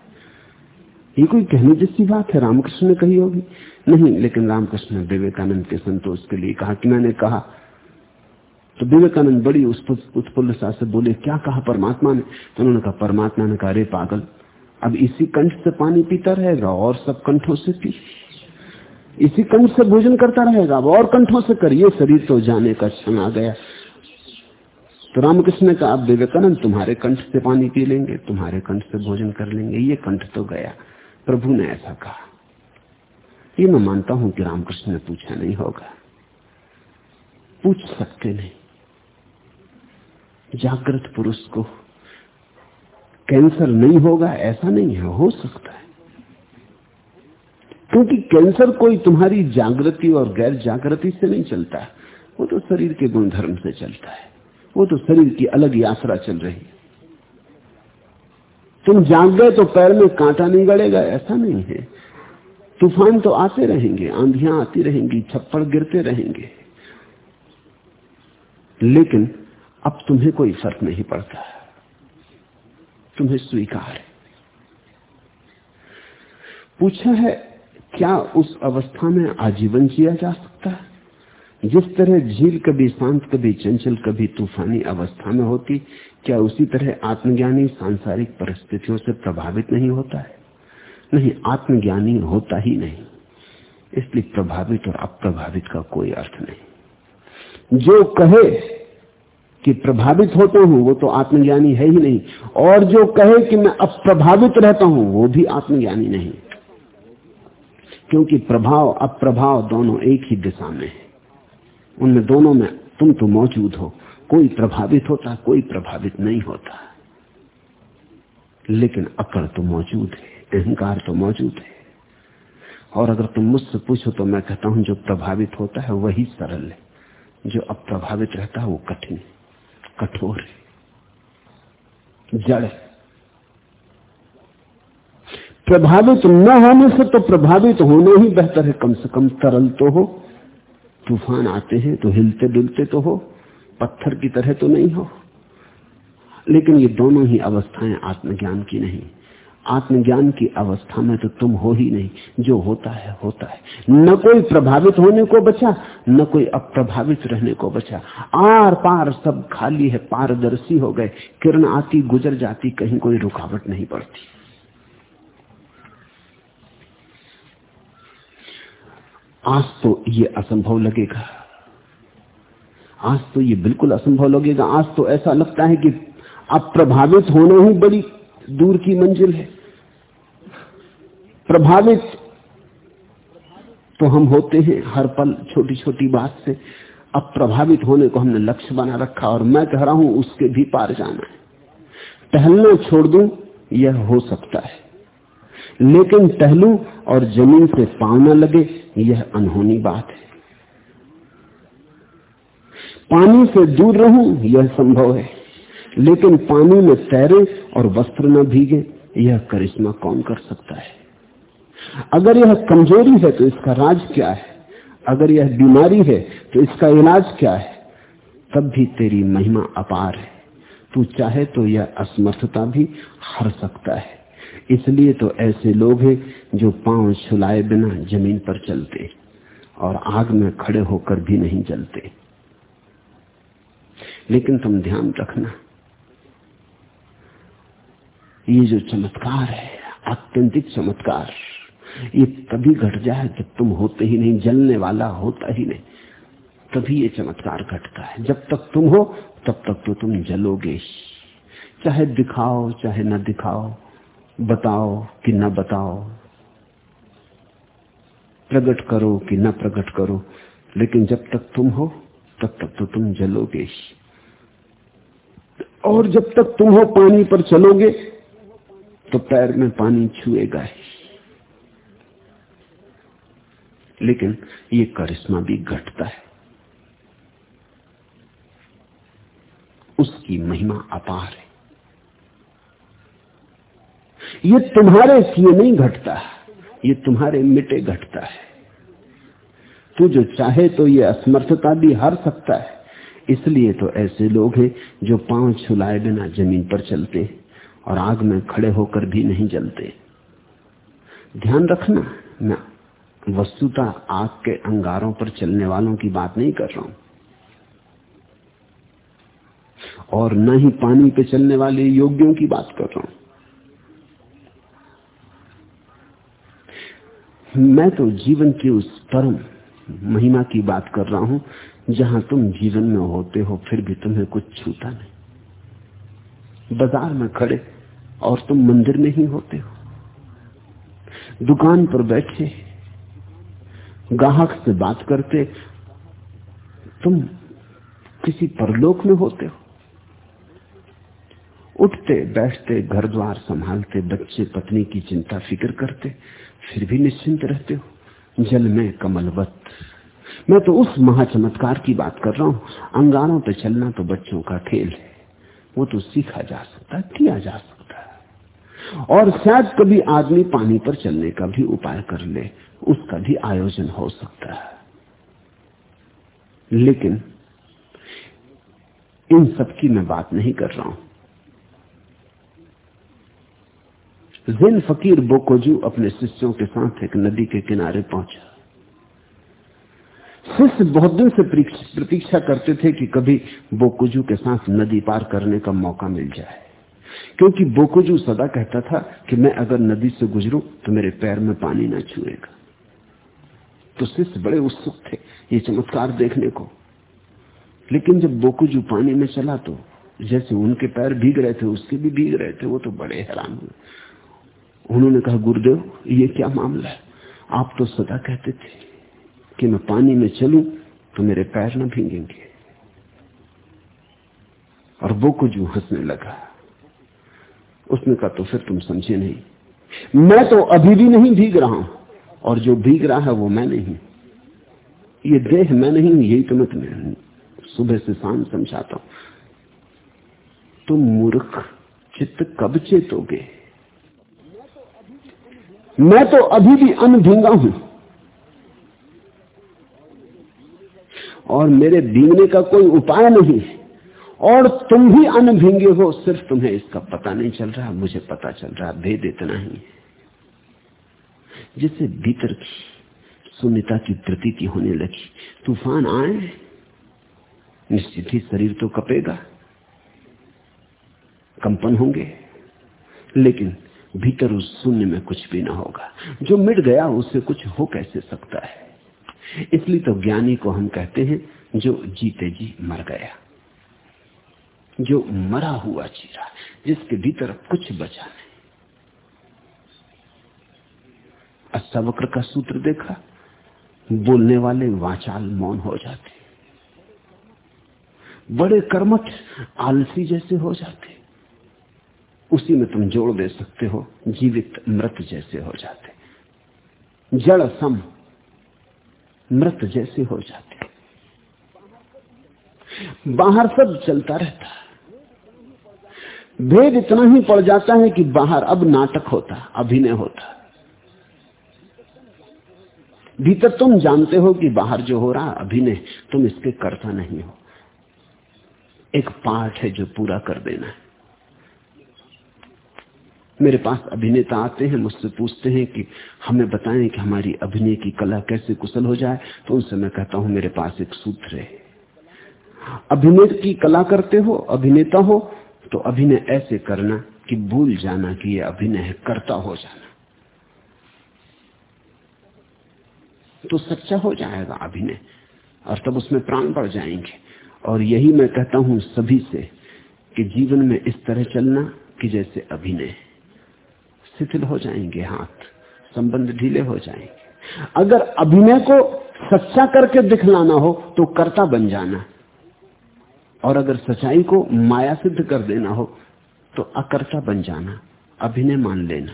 ये कोई कहने जैसी बात है, रामकृष्ण ने कही होगी। नहीं, लेकिन रामकृष्ण ने विवेकानंद के संतोष के लिए कहा कि मैंने कहा तो विवेकानंद बड़ी उत्फुल्लता से बोले, क्या कहा परमात्मा ने? तो उन्होंने कहा, परमात्मा ने कहा रे पागल, अब इसी कंठ से पानी पीता रहेगा और सब कंठों से पी। इसी कंठ से भोजन करता रहेगा, अब और कंठों से करिए शरीर तो जाने का क्षण आ गया। तो रामकृष्ण ने कहा, अब विवेकानंद तुम्हारे कंठ से पानी पी लेंगे, तुम्हारे कंठ से भोजन कर लेंगे। ये कंठ तो गया। प्रभु ने ऐसा कहा। ये मैं मानता हूँ कि रामकृष्ण ने पूछा नहीं होगा। पूछ सकते नहीं। जागृत पुरुष को कैंसर नहीं होगा, ऐसा नहीं है, हो सकता है। क्योंकि कैंसर कोई तुम्हारी जागृति और गैर जागृति से नहीं चलता। वो तो शरीर के गुणधर्म से चलता है। वो तो शरीर की अलग यात्रा चल रही है। तुम जाग गए तो पैर में कांटा नहीं गड़ेगा, ऐसा नहीं है। तूफ़ान तो आते रहेंगे, आंधियाँ आती रहेंगी, छप्पड़ गिरते रहेंगे। लेकिन अब तुम्हें कोई फ़र्क नहीं पड़ता। तुम्हें स्वीकार है। पूछा है, क्या उस अवस्था में आजीवन जिया जा सकता है? जिस तरह झील कभी शांत कभी चंचल, कभी तूफानी अवस्था में होती, क्या उसी तरह आत्मज्ञानी सांसारिक परिस्थितियों से प्रभावित नहीं होता है? नहीं, आत्मज्ञानी होता ही नहीं। इसलिए प्रभावित और अप्रभावित का कोई अर्थ नहीं। जो कहे कि प्रभावित होता हूँ, वो तो आत्मज्ञानी है ही नहीं। और जो कहे कि मैं अप्रभावित रहता हूँ, वो भी आत्मज्ञानी नहीं। क्योंकि प्रभाव, अप्रभाव दोनों एक ही दिशा में है। उनमें दोनों में तुम तो मौजूद हो। कोई प्रभावित होता, कोई प्रभावित नहीं होता। लेकिन अकड़ तो मौजूद है, अहंकार तो मौजूद है। और अगर तुम मुझसे पूछो तो मैं कहता हूँ, जो प्रभावित होता है, वही सरल है। जो अप्रभावित रहता है, वो कठिन है। कठोर है। जड़। प्रभावित न होने से तो प्रभावित होने ही बेहतर है। कम से कम तरल तो हो। तूफ़ान आते हैं तो हिलते डुलते तो हो। पत्थर की तरह तो नहीं हो। लेकिन ये दोनों ही अवस्थाएँ आत्मज्ञान की नहीं। आत्मज्ञान की अवस्था में तो तुम हो ही नहीं। जो होता है होता है। न कोई प्रभावित होने को बचा, न कोई अप्रभावित रहने को बचा। आर पार सब खाली है, पारदर्शी हो गए। किरण आती, गुजर जाती, कहीं कोई रुकावट नहीं पड़ती। आज तो ये असंभव लगेगा। आज तो ये बिल्कुल असंभव लगेगा। आज तो ऐसा लगता है कि अप्रभावित होना ही बड़ी दूर की मंजिल है। प्रभावित। तो हम होते हैं हर पल छोटी छोटी बात से अब प्रभावित होने को हमने लक्ष्य बना रखा और मैं कह रहा हूँ उसके भी पार जाना है। टहलना छोड़ दू, यह हो सकता है। लेकिन टहलू और ज़मीन से पाव न लगे, यह अनहोनी बात है। पानी से दूर रहूँ, यह संभव है। लेकिन पानी में तैरे और वस्त्र न भीगे, यह करिश्मा कौन कर सकता है? अगर यह कमज़ोरी है तो इसका राज क्या है? अगर यह बीमारी है तो इसका इलाज क्या है? तब भी तेरी महिमा अपार है। तू चाहे तो यह असमर्थता भी हर सकता है। इसलिए तो ऐसे लोग हैं जो पाँव छुलाए बिना ज़मीन पर चलते और आग में खड़े होकर भी नहीं जलते लेकिन तुम ध्यान रखना, ये जो चमत्कार है आत्यंतिक चमत्कार। ये तभी घट जाए जब तुम होते ही नहीं, जलने वाला होता ही नहीं। तभी ये चमत्कार घटता है। जब तक तुम हो, तब तक तो तुम जलोगे। चाहे दिखाओ, चाहे न दिखाओ, बताओ कि न बताओ। प्रकट करो कि न प्रकट करो। लेकिन जब तक तुम हो, तब तक तो तुम जलोगे। और जब तक तुम हो, पानी पर चलोगे तो पैर में पानी छुएगा ही। लेकिन ये करिश्मा भी घटता है। उसकी महिमा अपार है। ये तुम्हारे किए नहीं घटता, ये तुम्हारे मिटे घटता है। तू जो चाहे तो ये असमर्थता भी हार सकता है। इसलिए तो ऐसे लोग हैं जो पाँव छुलाए बिना ज़मीन पर चलते और आग में खड़े होकर भी नहीं जलते। ध्यान रखना, मैं वस्तुता आग के अंगारों पर चलने वालों की बात नहीं कर रहा हूँ। और न ही पानी पे चलने वाले योग्यों की बात कर रहा हूँ। मैं तो जीवन की उस परम महिमा की बात कर रहा हूँ, जहाँ तुम जीवन में होते हो, फिर भी तुम्हें कुछ छूता नहीं। बाज़ार में खड़े और तुम मंदिर में ही होते हो। दुकान पर बैठे ग्राहक से बात करते, तुम किसी परलोक में होते हो। उठते, बैठते घर द्वार संभालते, बच्चे, पत्नी की चिंता, फ़िक्र करते, फिर भी निश्चिंत रहते हो। जल में कमलवत। मैं तो उस महाचमत्कार की बात कर रहा हूँ। अंगारों पर चलना तो बच्चों का खेल है। वो तो सीखा जा सकता, किया जा सकता। और शायद कभी आदमी पानी पर चलने का भी उपाय कर ले, उसका भी आयोजन हो सकता है। लेकिन इन सब की मैं बात नहीं कर रहा हूँ। जिन फकीर बोकोजू अपने शिष्यों के साथ एक नदी के किनारे पहुँचा। शिष्य बहुत दिन से प्रतीक्षा करते थे कि कभी बोकुजू के साथ नदी पार करने का मौका मिल जाए। क्योंकि बोकुजू सदा कहता था कि मैं अगर नदी से गुजरू तो मेरे पैर में पानी ना छुएगा। तो शिष्य बड़े उत्सुक थे ये चमत्कार देखने को। लेकिन जब बोकुजू पानी में चला तो जैसे उनके पैर भीग रहे थे, उसके भी भीग रहे थे, वो तो बड़े हैरान हुए। उन्होंने कहा, गुरुदेव, ये क्या मामला है? आप तो सदा कहते थे कि मैं पानी में चलूँ तो मेरे पैर न भीगेंगे। और बोकुजू हंसने लगा। उसने कहा तो फिर तुम समझे नहीं। मैं तो अभी भी नहीं भीग रहा हूँ, और जो भीग रहा है वो मैं नहीं। ये देह मैं नहीं, यही तो मैं तुम्हें सुबह से शाम समझाता हूँ। तुम मूर्ख, चित्त कब चेतोगे? मैं तो अभी भी अनभींगा हूँ, और मेरे भींगने का कोई उपाय नहीं। और तुम भी अनभींगे हो, सिर्फ़ तुम्हें इसका पता नहीं चल रहा, मुझे पता चल रहा, भेद इतना ही जिससे भीतर की शून्यता की प्रतीति होने लगी, तूफ़ान आए, निश्चित ही शरीर तो कपेगा, कंपन होंगे, लेकिन भीतर उस शून्य में कुछ भी ना होगा। जो मिट गया उससे कुछ हो कैसे सकता है? इसलिए तो ज्ञानी को हम कहते हैं, जो जीते जी मर गया। जो मरा हुआ चीरा, जिसके भीतर कुछ बचा नहीं। अष्टावक्र का सूत्र देखा, बोलने वाले वाचाल मौन हो जाते। बड़े कर्मठ आलसी जैसे हो जाते। उसी में तुम जोड़ दे सकते हो, जीवित मृत जैसे हो जाते। जड़ सम मृत जैसे हो जाते। बाहर सब चलता रहता। भेद इतना ही पड़ जाता है कि बाहर अब नाटक होता, अभिनय होता। भीतर तुम जानते हो कि बाहर जो हो रहा, अभिनय, तुम इसके करता नहीं हो। एक पाठ है जो पूरा कर देना है। मेरे पास अभिनेता आते हैं, मुझसे पूछते हैं कि हमें बताएँ कि हमारी अभिनय की कला कैसे कुशल हो जाए तो उनसे मैं कहता हूँ, मेरे पास एक सूत्र है। अभिनय की कला करते हो, अभिनेता हो तो अभिनय ऐसे करना कि भूल जाना कि यह अभिनय है करता हो जाना। तो सच्चा हो जाएगा अभिनय, और तब उसमें प्राण बढ़ जाएँगे। और यही मैं कहता हूँ सभी से कि जीवन में इस तरह चलना कि जैसे अभिनय। शिथिल हो जाएँगे हाथ, संबंध ढीले हो जाएँगे। अगर अभिनय को सच्चा करके दिखलाना हो तो कर्ता बन जाना। और अगर सच्चाई को माया सिद्ध कर देना हो तो अकर्ता बन जाना, अभिनय मान लेना।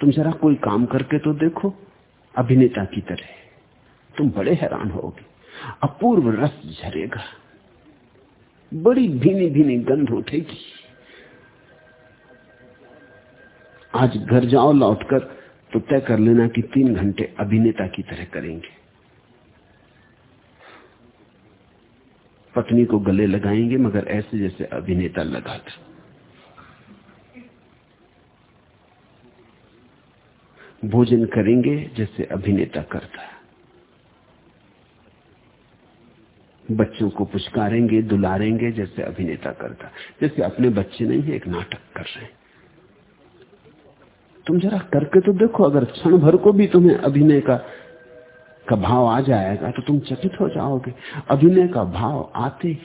तुम जरा कोई काम करके तो देखो, अभिनेता की तरह। तुम बड़े हैरान होगे, अपूर्व रस झरेगा, बड़ी भीनी भीनी गंध उठेगी। आज घर जाओ लौटकर तो तय कर लेना कि तीन घंटे अभिनेता की तरह करेंगे। पत्नी को गले लगाएँगे, मगर ऐसे जैसे अभिनेता लगा था भोजन करेंगे जैसे अभिनेता करता बच्चों को पुचकारेंगे, दुलारेंगे जैसे अभिनेता करता जैसे अपने बच्चे नहीं है, एक नाटक कर रहे हैं। तुम जरा करके तो देखो, अगर क्षण भर को भी तुम्हें अभिनय का का भाव आ जाएगा तो तुम चकित हो जाओगे। अभिनय का भाव आते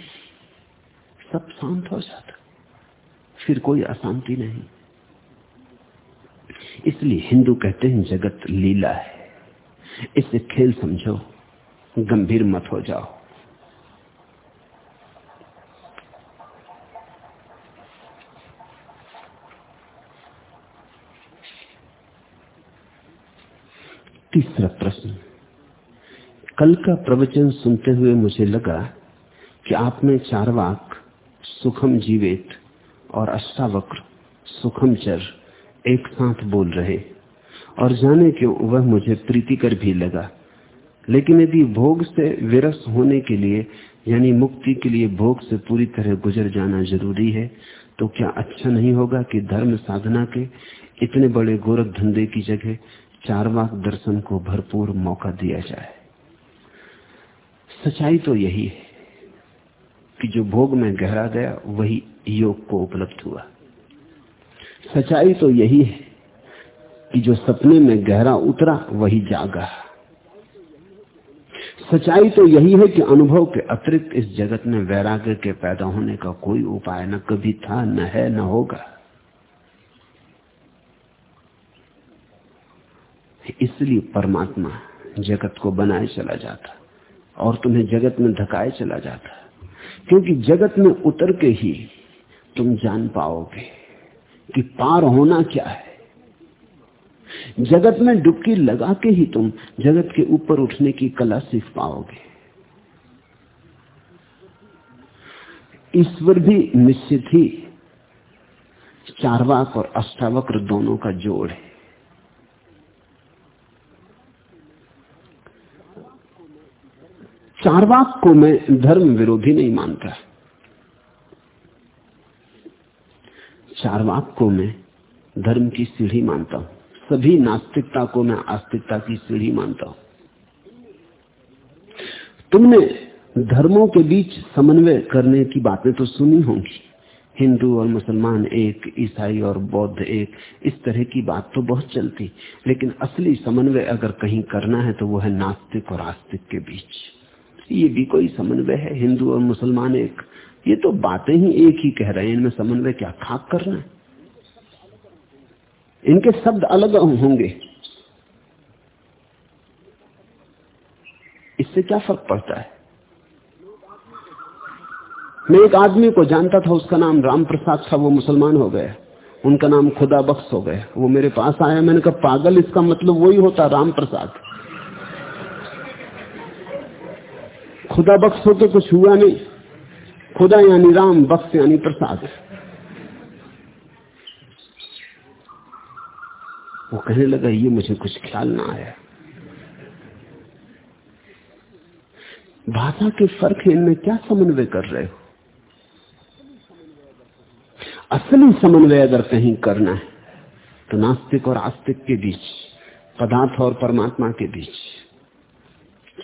सब शांत हो जाता। फिर कोई अशांति नहीं। इसलिए हिंदू कहते हैं, जगत लीला है। इसे खेल समझो, गंभीर मत हो जाओ। तीसरा प्रश्न। कल का प्रवचन सुनते हुए मुझे लगा कि आप में चारवाक, सुखम जीवित और अष्टावक्र, सुखम चर एक साथ बोल रहे। और जाने क्यों, वह मुझे प्रीतिकर भी लगा। लेकिन यदि भोग से विरस होने के लिए, यानी मुक्ति के लिए भोग से पूरी तरह गुजर जाना ज़रूरी है तो क्या अच्छा नहीं होगा कि धर्म साधना के इतने बड़े गोरख धंधे की जगह चारवाक दर्शन को भरपूर मौका दिया जाए? सच्चाई तो यही है कि जो भोग में गहरा गया, वही योग को उपलब्ध हुआ। सच्चाई तो यही है कि जो सपने में गहरा उतरा, वही जागा। सच्चाई तो यही है कि अनुभव के अतिरिक्त इस जगत में वैराग्य के पैदा होने का कोई उपाय न कभी था, न है, न होगा। इसलिए परमात्मा जगत को बनाए चला जाता। और तुम्हें जगत में धकाए चला जाता क्योंकि जगत में उतर के ही तुम जान पाओगे कि पार होना क्या है। जगत में डुबकी लगा के ही तुम जगत के ऊपर उठने की कला सीख पाओगे। ईश्वर भी निश्चित ही चारवाक और अष्टावक्र दोनों का जोड़ है। चारवाक को मैं धर्म विरोधी नहीं मानता। चारवाक को मैं धर्म की सीढ़ी मानता हूँ। सभी नास्तिकता को मैं आस्तिकता की सीढ़ी मानता हूँ। तुमने धर्मों के बीच समन्वय करने की बातें तो सुनी होंगी। हिंदू और मुसलमान एक, ईसाई और बौद्ध एक, इस तरह की बात तो बहुत चलती। लेकिन असली समन्वय अगर कहीं करना है तो वो है नास्तिक और आस्तिक के बीच। ये भी कोई समन्वय है, हिंदू और मुसलमान एक। ये तो बातें ही एक ही कह रहे हैं, इनमें समन्वय क्या खाक करना है? इनके शब्द अलग होंगे। इससे क्या फ़र्क पड़ता है? मैं एक आदमी को जानता था, उसका नाम राम प्रसाद था, वो मुसलमान हो गया। उनका नाम खुदा बख्श हो गया। वो मेरे पास आया, मैंने कहा, पागल, इसका मतलब वही होता राम प्रसाद खुदा बख्श हो तो कुछ हुआ नहीं। खुदा यानी राम, बख्श यानी प्रसाद। वो कहने लगा, ये मुझे कुछ ख्याल ना आया। भाषा के फ़र्क है, इनमें क्या समन्वय कर रहे हो? असली समन्वय अगर कहीं करना है तो नास्तिक और आस्तिक के बीच, पदार्थ और परमात्मा के बीच।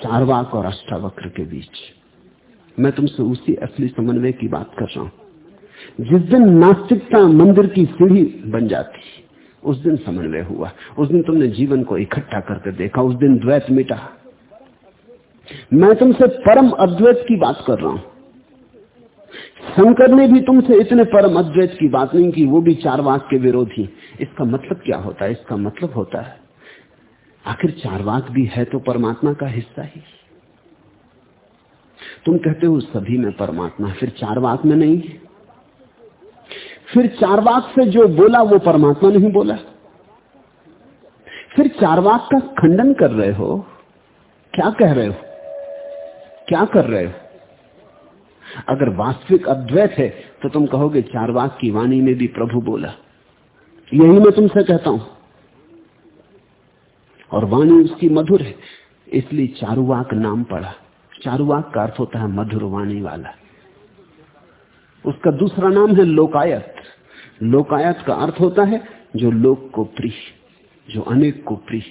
चारवाक और अष्टावक्र के बीच। मैं तुमसे उसी असली समन्वय की बात कर रहा हूँ। जिस दिन नास्तिकता मंदिर की सीढ़ी बन जाती उस दिन समन्वय हुआ। उस दिन तुमने जीवन को इकट्ठा करके देखा उस दिन द्वैत मिटा। मैं तुमसे परम अद्वैत की बात कर रहा हूँ। शंकर ने भी तुमसे इतने परम अद्वैत की बात नहीं की वो भी चार वाक के विरोधी। इसका मतलब क्या होता है? इसका मतलब होता है आखिर चार वाक भी है तो परमात्मा का हिस्सा ही। तुम कहते हो, सभी में परमात्मा फिर चार वाक में नहीं फिर चारवाक से जो बोला, वो परमात्मा नहीं बोला। फिर चारवाक का खंडन कर रहे हो। क्या कह रहे हो? क्या कर रहे हो? अगर वास्तविक अद्वैत है तो तुम कहोगे, चारवाक की वाणी में भी प्रभु बोला। यही मैं तुमसे कहता हूँ। और वाणी उसकी मधुर है। इसलिए चारुवाक नाम पड़ा। चारुवाक का अर्थ होता है मधुर वाणी वाला। उसका दूसरा नाम है लोकायत। लोकायत का अर्थ होता है जो लोक को प्रिय, जो अनेक को प्रिय।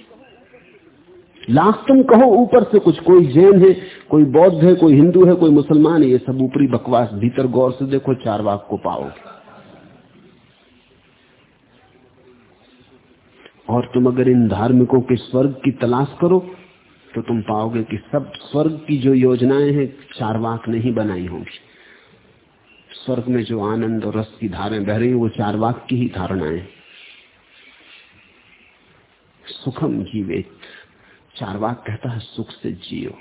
लाख तुम कहो, ऊपर से कुछ कोई जैन है, कोई बौद्ध है, कोई हिंदू है, कोई मुसलमान है, ये सब ऊपरी बकवास, भीतर गौर से देखो चार वाक को पाओगे। और तुम अगर इन धार्मिकों के स्वर्ग की तलाश करो तो तुम पाओगे कि सब स्वर्ग की जो योजनाएँ हैं चार वाक नहीं बनाई होंगी। स्वर्ग में जो आनंद और रस की धारें बह रही वो चार वाक की ही धारणाएँ सुखम जीवित। चारवाक कहता है, सुख से जियो।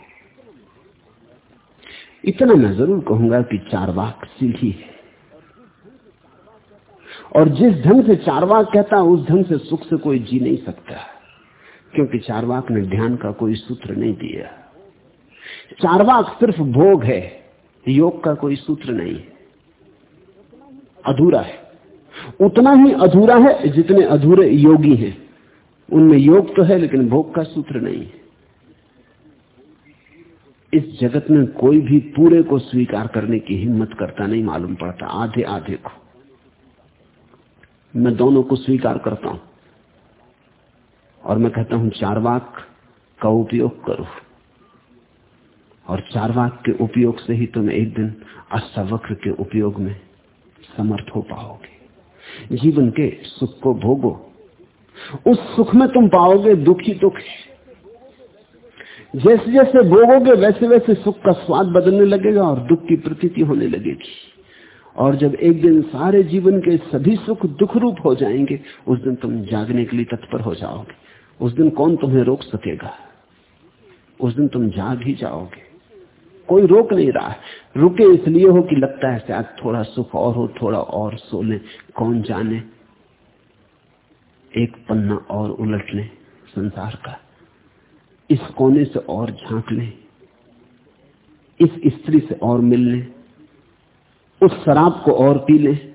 इतना मैं ज़रूर कहूँगा कि चारवाक सीधी है। और जिस ढंग से चारवाक कहता है, उस ढंग से सुख से कोई जी नहीं सकता। क्योंकि चारवाक ने ध्यान का कोई सूत्र नहीं दिया। चारवाक सिर्फ़ भोग है, योग का कोई सूत्र नहीं अधूरा है। उतना ही अधूरा है जितने अधूरे योगी हैं। उनमें योग तो है, लेकिन भोग का सूत्र नहीं इस जगत में कोई भी पूरे को स्वीकार करने की हिम्मत करता नहीं, मालूम पड़ता आधे आधे को। मैं दोनों को स्वीकार करता हूँ। और मैं कहता हूँ चारवाक का उपयोग करो। और चारवाक के उपयोग से ही तुम एक दिन अष्टावक्र के उपयोग में समर्थ हो पाओगे। जीवन के सुख को भोगो। उस सुख में तुम पाओगे दुखी दुख। जैसे जैसे भोगोगे वैसे वैसे सुख का स्वाद बदलने लगेगा और दुख की प्रतीति होने लगेगी। और जब एक दिन सारे जीवन के सभी सुख दुख रूप हो जाएँगे, उस दिन तुम जागने के लिए तत्पर हो जाओगे। उस दिन कौन तुम्हें रोक सकेगा? उस दिन तुम जाग ही जाओगे। कोई रोक नहीं रहा। रुके इसलिए हो कि लगता है शायद थोड़ा सुख और हो, थोड़ा और सो ले। कौन जाने? एक पन्ना और उलट लें संसार का। इस कोने से और झाँक लें। इस स्त्री से और मिल लें। उस शराब को और पी लें।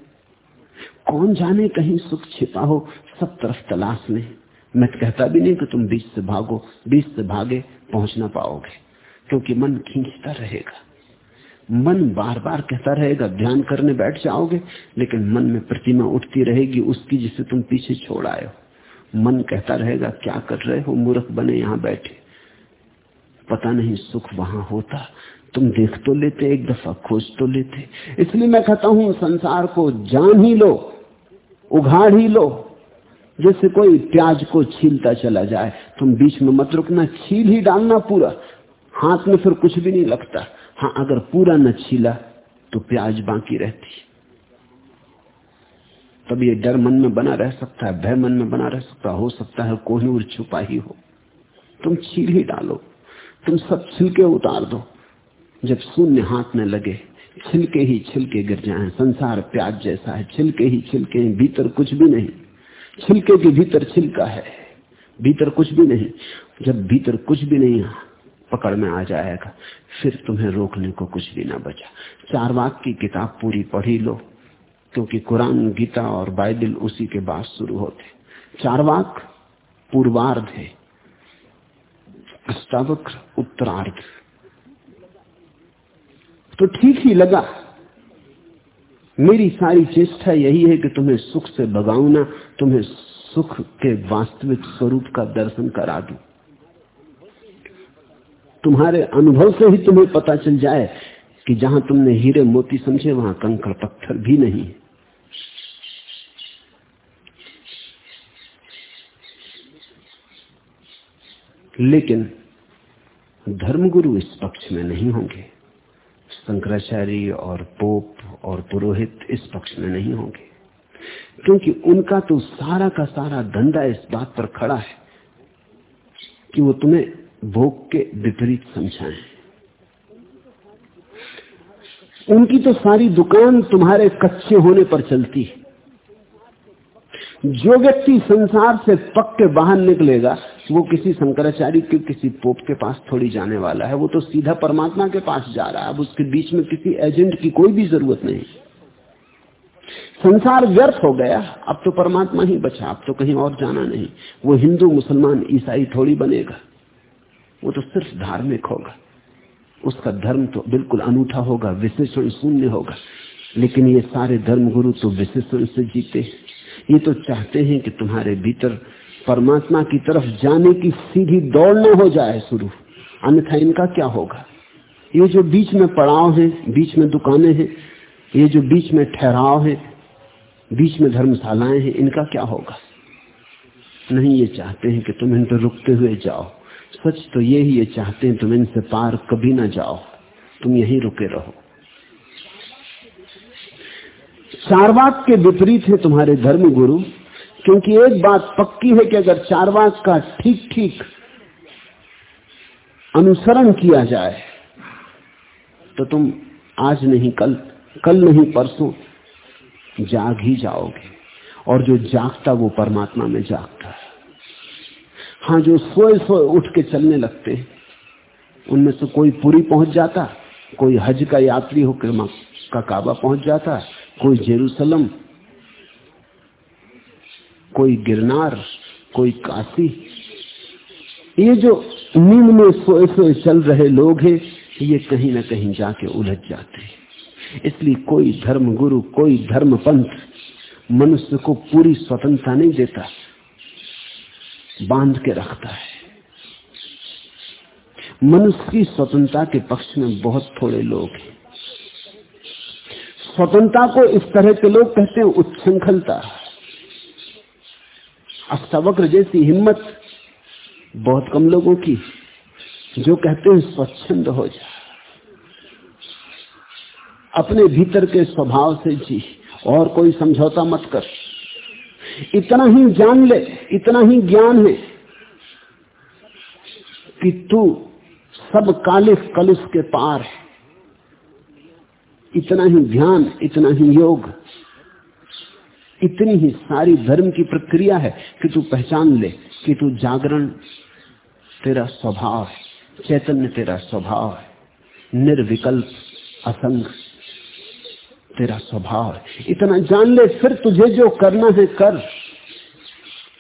कौन जाने कहीं सुख छिपा हो, सब तरफ़ तलाश लें मैं कहता भी नहीं कि तुम बीच से भागो, बीच से भागे, पहुँच ना पाओगे, क्योंकि मन खींचता रहेगा। मन बार बार कहता रहेगा, ध्यान करने बैठ जाओगे, लेकिन मन में प्रतिमा उठती रहेगी, उसकी जिसे तुम पीछे छोड़ हो। मन कहता रहेगा, क्या कर रहे हो, मूर्ख बने यहाँ बैठे। पता नहीं सुख वहाँ होता तुम देख तो लेते, एक दफ़ा खोज तो लेते। इसलिए मैं कहता हूँ, संसार को जान ही लो, उघाड़ ही लो। जैसे कोई प्याज को छीलता चला जाए, तुम बीच में मत रुकना, छील ही डालना पूरा। हाथ में फिर कुछ भी नहीं लगता। हाँ अगर पूरा न छीला तो प्याज बाकी रहती। तब ये डर मन में बना रह सकता है, भय मन में बना रह सकता हो सकता है कोहनूर छुपा ही हो। तुम छील ही डालो, तुम सब छिलके उतार दो। जब शून्य हाथ में लगे, छिलके ही छिलके गिर जाए, संसार प्याज जैसा है, छिलके ही छिलके भीतर कुछ भी नहीं। छिलके के भीतर छिलका है, भीतर कुछ भी नहीं। जब भीतर कुछ भी नहीं, पकड़ में आ जाएगा, फिर तुम्हें रोकने को कुछ भी ना बचा। चार वाक की किताब पूरी पढ़ी लो, क्योंकि कुरान, गीता और बाइबल उसी के बाद शुरू होते चार वाक पूर्वार्ध है, अष्टावक्र उत्तरार्ध। तो ठीक ही लगा। मेरी सारी चेष्टा यही है कि तुम्हें सुख से भगाऊ ना, तुम्हें सुख के वास्तविक स्वरूप का दर्शन करा दू। तुम्हारे अनुभव से ही तुम्हें पता चल जाए कि जहाँ तुमने हीरे मोती समझे, वहाँ कंकड़ पत्थर भी नहीं लेकिन धर्मगुरु इस पक्ष में नहीं होंगे। शंकराचार्य और पोप और पुरोहित इस पक्ष में नहीं होंगे। क्योंकि उनका तो सारा का सारा धंधा इस बात पर खड़ा है कि वो तुम्हें भोग के विपरीत समझाएँ। उनकी तो सारी दुकान तुम्हारे कच्चे होने पर चलती है। जो व्यक्ति संसार से पक के बाहर निकलेगा वो किसी शंकराचार्य के, किसी पोप के पास थोड़ी जाने वाला है, वो तो सीधा परमात्मा के पास जा रहा है, अब उसके बीच में किसी एजेंट की कोई भी ज़रूरत नहीं। संसार व्यर्थ हो गया, अब तो परमात्मा ही बचा, अब तो कहीं और जाना नहीं। वो हिंदू, मुसलमान, ईसाई थोड़ी बनेगा, वो तो सिर्फ़ धार्मिक होगा। उसका धर्म तो बिल्कुल अनूठा होगा, विशेषण शून्य होगा। लेकिन ये सारे धर्म गुरु तो विशेषण से जीते ये तो चाहते हैं कि तुम्हारे भीतर परमात्मा की तरफ़ जाने की सीधी दौड़ न हो जाए शुरू। अन्यथा इनका क्या होगा? ये जो बीच में पड़ाव है, बीच में दुकानें हैं, ये जो बीच में ठहराव है, बीच में धर्मशालाएँ हैं, इनका क्या होगा? नहीं ये चाहते हैं कि तुम इन पर रुकते हुए जाओ। सच तो ये ही ये चाहते हैं तुम इनसे पार कभी ना जाओ। तुम यहीं रुके रहो। चारवाक के विपरीत है तुम्हारे धर्म गुरु क्योंकि एक बात पक्की है कि अगर चारवाक का ठीक ठीक अनुसरण किया जाए तो तुम आज नहीं, कल कल नहीं, परसों जाग ही जाओगे। और जो जागता, वो परमात्मा में जागता है। हाँ जो सोए सोए उठ के चलने लगते उनमें से कोई पूरी पहुँच जाता, कोई हज का यात्री होकर का काबा पहुँच जाता, कोई जेरूसलम कोई गिरनार, कोई काशी। ये जो नींद में सोए सोए चल रहे लोग हैं, ये कहीं ना कहीं जाके उलझ जाते हैं। इसलिए कोई धर्म गुरु कोई धर्म पंथ मनुष्य को पूरी स्वतंत्रता नहीं देता, बाँध के रखता है। मनुष्य की स्वतंत्रता के पक्ष में बहुत थोड़े लोग हैं। स्वतंत्रता को इस तरह के लोग कहते हैं उच्छृंखलता। अष्टावक्र जैसी हिम्मत बहुत कम लोगों की, जो कहते हैं स्वच्छंद हो जा अपने भीतर के स्वभाव से जी, और कोई समझौता मत कर। इतना ही जान ले, इतना ही ज्ञान है कि तू सब कालिफ कलुष के पार है। इतना ही ध्यान, इतना ही योग इतनी ही सारी धर्म की प्रक्रिया है कि तू पहचान ले कि तू जागरण तेरा स्वभाव है, चैतन्य तेरा स्वभाव है, निर्विकल्प, असंग तेरा स्वभाव है। इतना जान ले, फिर तुझे जो करना है कर।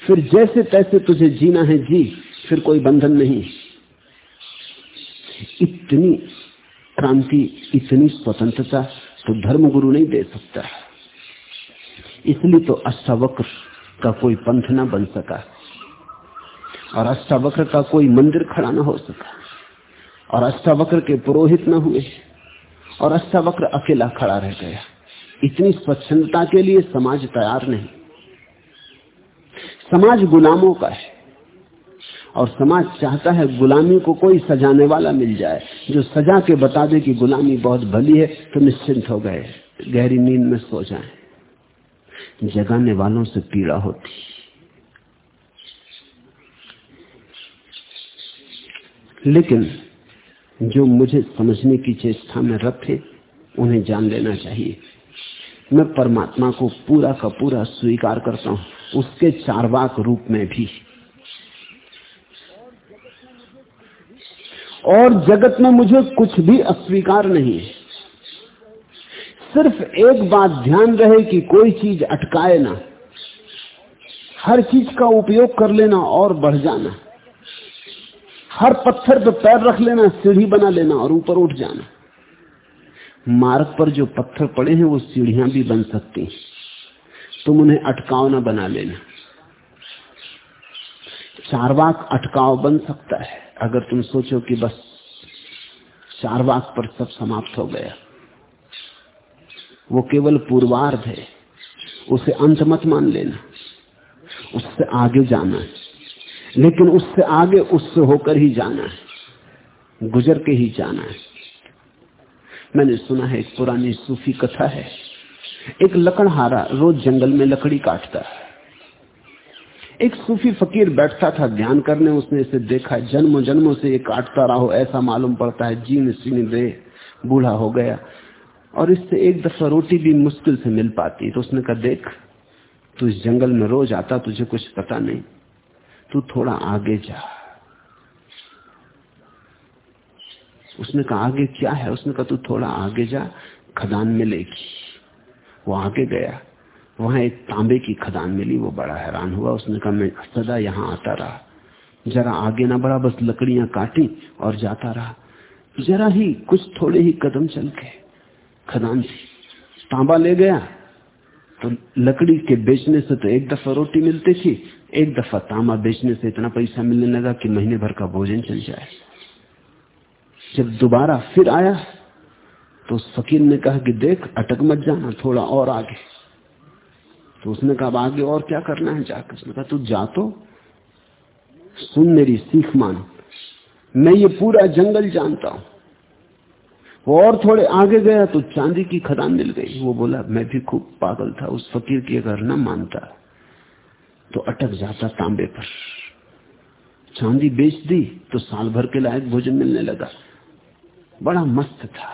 फिर जैसे तैसे तुझे जीना है जी, फिर कोई बंधन नहीं। इतनी क्रांति, इतनी स्वतंत्रता तो धर्म गुरु नहीं दे सकता। इसलिए तो अष्टावक्र का कोई पंथ ना बन सका। और अष्टावक्र का कोई मंदिर खड़ा ना हो सका। और अष्टावक्र के पुरोहित न हुए। और अष्टावक्र अकेला खड़ा रह गया। इतनी स्वच्छंदता के लिए समाज तैयार नहीं। समाज गुलामों का है। और समाज चाहता है गुलामी को कोई सजाने वाला मिल जाए। जो सजा के बता दे कि गुलामी बहुत भली है तो निश्चिंत हो गए। गहरी नींद में सो जाए। जगाने वालों से पीड़ा होती। लेकिन जो मुझे समझने की चेष्टा में रथ थे उन्हें जान लेना चाहिए। मैं परमात्मा को पूरा का पूरा स्वीकार करता हूँ, उसके चारवाक रूप में भी। और जगत में मुझे कुछ भी अस्वीकार नहीं है। सिर्फ़ एक बात ध्यान रहे कि कोई चीज़ अटकाए ना। हर चीज़ का उपयोग कर लेना और बढ़ जाना। हर पत्थर पर पैर रख लेना, सीढ़ी बना लेना और ऊपर उठ जाना। मार्ग पर जो पत्थर पड़े हैं, वो सीढ़ियाँ भी बन सकती हैं। तुम उन्हें अटकाव ना बना लेना। चारवाक अटकाव बन सकता है, अगर तुम सोचो कि बस चारवाक पर सब समाप्त हो गया। वो केवल पूर्वार्ध है। उसे अंत मत मान लेना। उससे आगे जाना है। लेकिन उससे आगे उससे होकर ही जाना है। गुजर के ही जाना है। मैंने सुना है एक पुरानी सूफी कथा है। एक लकड़हारा रोज जंगल में लकड़ी काटता है। एक सूफी फकीर बैठता था ध्यान करने। उसने इसे देखा, जन्मों जन्मों से ये काटता रहा। हो ऐसा मालूम पड़ता है जीन सीने दे बूढ़ा हो गया। और इससे एक दफ़ा रोटी भी मुश्किल से मिल पाती। तो उसने कहा, देख, तू इस जंगल में रोज आता, तुझे कुछ पता नहीं। तू थोड़ा आगे जा। उसने कहा, आगे क्या है? उसने कहा, तू थोड़ा आगे जा, खदान मिलेगी वो आगे गया। वहाँ एक तांबे की खदान मिली, वो बड़ा हैरान हुआ। उसने कहा, मैं सदा यहाँ आता रहा। जरा आगे ना बढ़ा, बस लकड़ियाँ काटी और जाता रहा। जरा ही, कुछ थोड़े ही कदम चल के। खदान थी तांबा ले गया तो लकड़ी के बेचने से तो एक दफ़ा रोटी मिलती थी, एक दफ़ा तांबा बेचने से इतना पैसा मिलने लगा कि महीने भर का भोजन चल जाए। जब दोबारा फिर आया तो फकीर ने कहा कि देख, अटक मत जाना, थोड़ा और आगे। तो उसने कहा आगे और क्या करना है जाकर? उसने कहा, तू जा तो सुन मेरी सीख मान। मैं ये पूरा जंगल जानता हूँ। वो और थोड़े आगे गया तो चांदी की खदान मिल गई। वो बोला, मैं भी खूब पागल था, उस फकीर की अगर न मानता तो अटक जाता तांबे पर। चांदी बेच दी तो साल भर के लायक भोजन मिलने लगा। बड़ा मस्त था।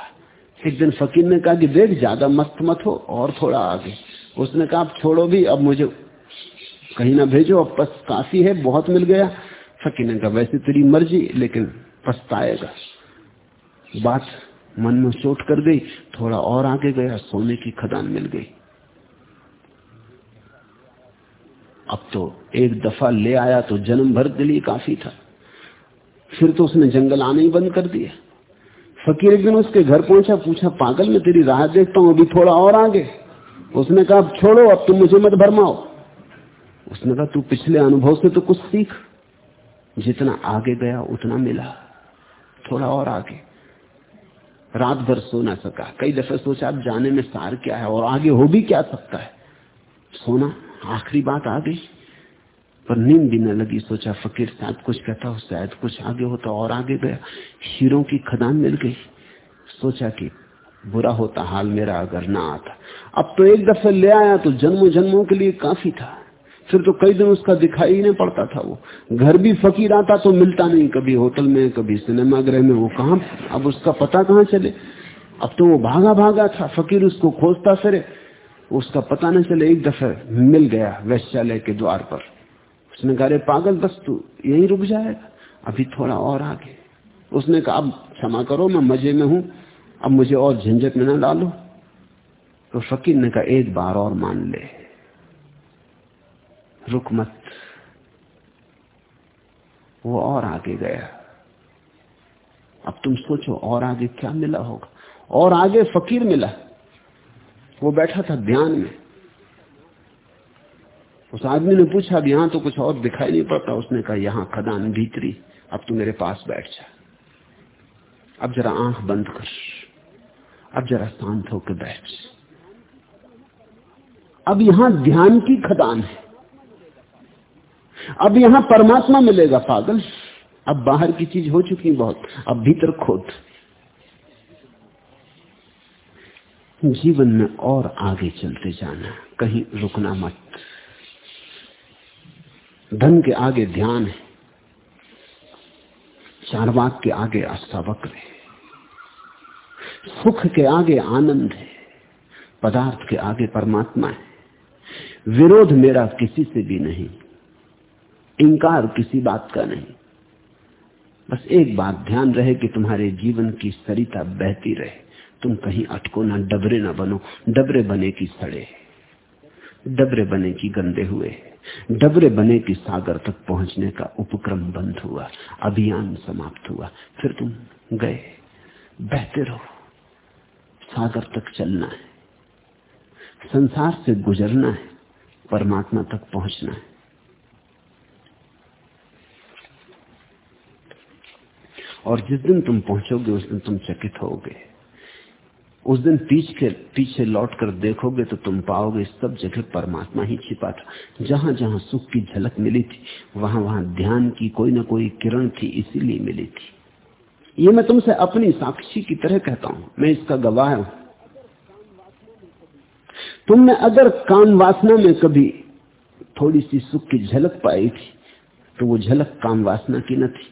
एक दिन फकीर ने कहा कि देख, ज़्यादा मस्त मत हो, और थोड़ा आगे। उसने कहा, आप छोड़ो भी, अब मुझे कहीं ना भेजो, अब बस काफ़ी है, बहुत मिल गया। फकीर ने कहा, वैसे तेरी मर्ज़ी, लेकिन पछताएगा। बात मन में चोट कर गई, थोड़ा और आगे गया, सोने की खदान मिल गई। अब तो एक दफ़ा ले आया तो जन्म भर के लिए काफ़ी था। फिर तो उसने जंगल आने ही बंद कर दिया। फकीर एक दिन उसके घर पहुँचा, पूछा, पागल, मैं तेरी राह देखता हूँ, अभी थोड़ा और आगे। उसने कहा छोड़ो, अब तुम मुझे मत भरमाओ। उसने कहा, तू पिछले अनुभव से तो कुछ सीख। जितना आगे गया, उतना मिला। थोड़ा और आगे। रात भर सो ना सका। कई दफे सोचा, अब जाने में सार क्या है और आगे हो भी क्या सकता है? सोना, आखिरी बात आ गई। पर नींद भी न लगी, सोचा, फकीर शायद कुछ कहता हो, शायद कुछ आगे होता और आगे गया। हीरो की खदान मिल गई। सोचा कि बुरा होता हाल मेरा अगर ना आता। अब तो एक दफे ले आया तो जन्मों जन्मों के लिए काफ़ी था। फिर तो कई दिन उसका दिखाई नहीं पड़ता था वो। घर भी फकीर आता तो मिलता नहीं, कभी होटल में, कभी सिनेमा गृह में, वो कहा, अब उसका पता कहाँ चले? अब तो वो भागा भागा था, फकीर उसको खोजता फिर, उसका पता न चले, एक दफे मिल गया वैश्यालय के द्वार पर। उसने कहा पागल बस तू, यही रुक जाएगा, अभी थोड़ा और आगे। उसने कहा, अब क्षमा करो, मैं मज़े में हूँ, अब मुझे और झंझट में ना डालो। तो फकीर ने कहा, एक बार और मान ले। रुक मत वो और आगे गया। अब तुम सोचो, और आगे क्या मिला होगा? और आगे फकीर मिला। वो बैठा था ध्यान में। उस आदमी ने पूछा, अब यहाँ तो कुछ और दिखाई नहीं पड़ता। उसने कहा, यहाँ खदान भीतरी। अब तू मेरे पास बैठ जा। अब जरा आँख बंद कर। अब जरा शांत होकर बैठ अब यहाँ ध्यान की खदान है। अब यहाँ परमात्मा मिलेगा, पागल। अब बाहर की चीज़ हो चुकी है बहुत। अब भीतर खोद। जीवन में और आगे चलते जाना, कहीं रुकना मत। धन के आगे ध्यान है। चारवाक के आगे अष्टावक्र है। सुख के आगे आनंद है। पदार्थ के आगे परमात्मा है। विरोध मेरा किसी से भी नहीं। इंकार किसी बात का नहीं। बस एक बात ध्यान रहे कि तुम्हारे जीवन की सरिता बहती रहे। तुम कहीं अटको ना, डबरे ना बनो। डबरे बने की सड़े। डबरे बने की गंदे हुए। डबरे बने की सागर तक पहुँचने का उपक्रम बंद हुआ। अभियान समाप्त हुआ। फिर तुम गए। बहते रहो। सागर तक चलना है। संसार से गुजरना है। परमात्मा तक पहुँचना है। और जिस दिन तुम पहुंचोगे, उस दिन तुम चकित होगे। उस दिन पीछे पीछे लौट कर देखोगे तो तुम पाओगे सब जगह परमात्मा ही छिपा था। जहाँ जहाँ सुख की झलक मिली थी, वहाँ वहाँ ध्यान की कोई ना कोई किरण थी, इसीलिए मिली थी। ये मैं तुमसे अपनी साक्षी की तरह कहता हूँ। मैं इसका गवाह हूँ। तुमने अगर काम वासना में कभी थोड़ी सी सुख की झलक पाई थी तो वो झलक काम वासना की न थी।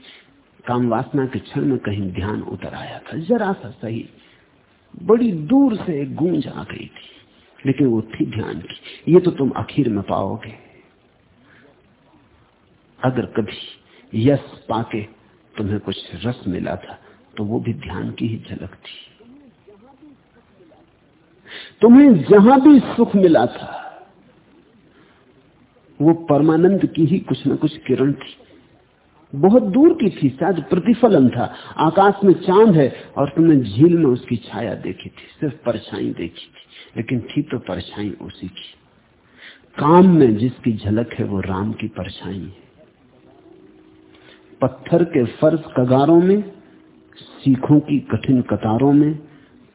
काम वासना के क्षण में कहीं ध्यान उतर आया था। जरा सा सही। बड़ी दूर से एक गूंज आ गई थी, लेकिन वो थी ध्यान की। ये तो तुम आखिर में पाओगे। अगर कभी यश पाके तुम्हें कुछ रस मिला था तो वो भी ध्यान की ही झलक थी। तुम्हें जहाँ भी सुख मिला था, वो परमानंद की ही कुछ न कुछ किरण थी। बहुत दूर की थी, शायद प्रतिफलन था। आकाश में चाँद है और तुमने झील में उसकी छाया देखी थी, सिर्फ़ परछाई देखी थी, लेकिन थी तो परछाई उसी की। काम में जिसकी झलक है वो राम की परछाई है। पत्थर के फर्श कगारों में, सीखों की कठिन कतारों में,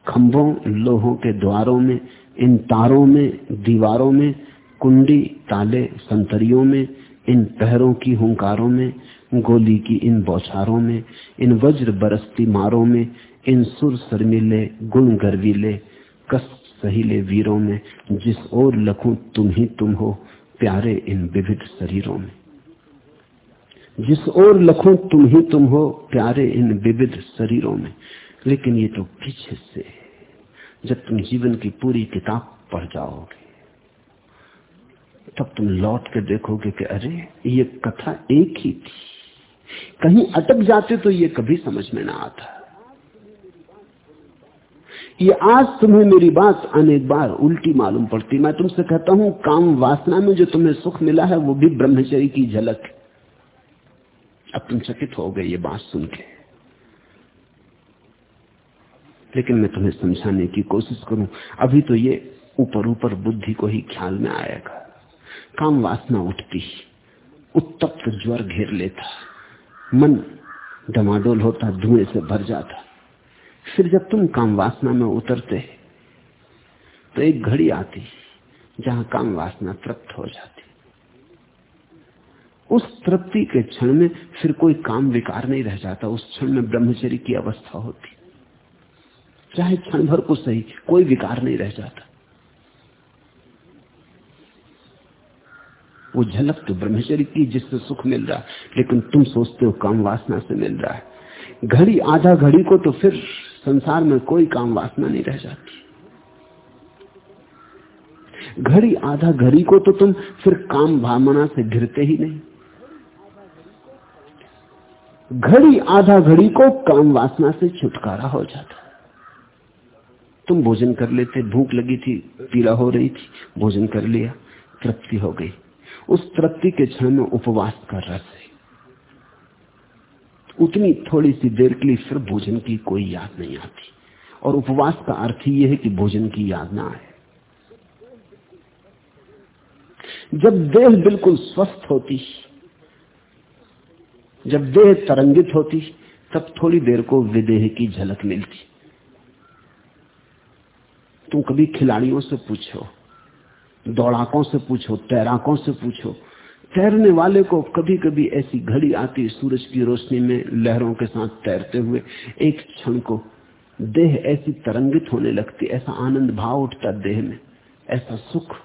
खंभों, लोहों के द्वारों में, इन तारों में, दीवारों में, कुंडी, ताले, संतरियों में, इन पहरों की हुंकारों में गोली की इन बौछारों में, इन वज्र बरसती मारों में, इन सुर शर्मिले, गुण गर्वीले कस सहीले वीरों में, जिस ओर लखू तुम ही तुम हो, प्यारे इन विविध शरीरों में। जिस ओर लखू तुम ही तुम हो, प्यारे इन विविध शरीरों में। लेकिन ये तो पीछे से जब तुम जीवन की पूरी किताब पढ़ जाओगे, तब तुम लौट के देखोगे कि अरे, ये कथा एक ही थी। कहीं अटक जाते तो ये कभी समझ में ना आता। ये आज तुम्हें मेरी बात अनेक बार उल्टी मालूम पड़ती। मैं तुमसे कहता हूँ, काम वासना में जो तुम्हें सुख मिला है, वो भी ब्रह्मचर्य की झलक। अब तुम चकित हो गए ये बात सुन के। लेकिन मैं तुम्हें समझाने की कोशिश करूँ, अभी तो ये ऊपर ऊपर बुद्धि को ही ख्याल में आएगा। काम वासना उठती, उत्तप्त ज्वर घेर लेता। मन डमाडोल होता, धुएँ से भर जाता। फिर जब तुम काम वासना में उतरते तो एक घड़ी आती, जहाँ काम वासना तृप्त हो जाती। उस तृप्ति के क्षण में फिर कोई काम विकार नहीं रह जाता, उस क्षण में ब्रह्मचर्य की अवस्था होती। चाहे क्षण भर को सही, कोई विकार नहीं रह जाता। वो झलक तो ब्रह्मचर्य की जिससे सुख मिल रहा है, लेकिन तुम सोचते हो काम वासना से मिल रहा है। घड़ी, आधा घड़ी को तो फिर संसार में कोई काम वासना नहीं रह जाती। घड़ी, आधा घड़ी को तो तुम फिर काम भावना से घिरते ही नहीं। घड़ी, आधा घड़ी को काम वासना से छुटकारा हो जाता। तुम भोजन कर लेते, भूख लगी थी, पीड़ा हो रही थी, भोजन कर लिया, तृप्ति हो गई। उस तृप्ति के क्षण में उपवास कर रस है उतनी थोड़ी सी देर के लिए फिर भोजन की कोई याद नहीं आती। और उपवास का अर्थ ही यह है कि भोजन की याद ना आए। जब देह बिल्कुल स्वस्थ होती, जब देह तरंगित होती, तब थोड़ी देर को विदेह की झलक मिलती। तुम कभी खिलाड़ियों से पूछो दौड़ाकों से पूछो, तैराकों से पूछो। तैरने वाले को कभी कभी ऐसी घड़ी आती सूरज की रोशनी में लहरों के साथ तैरते हुए। एक क्षण को देह ऐसी तरंगित होने लगती, ऐसा आनंद भाव उठता देह में, ऐसा सुख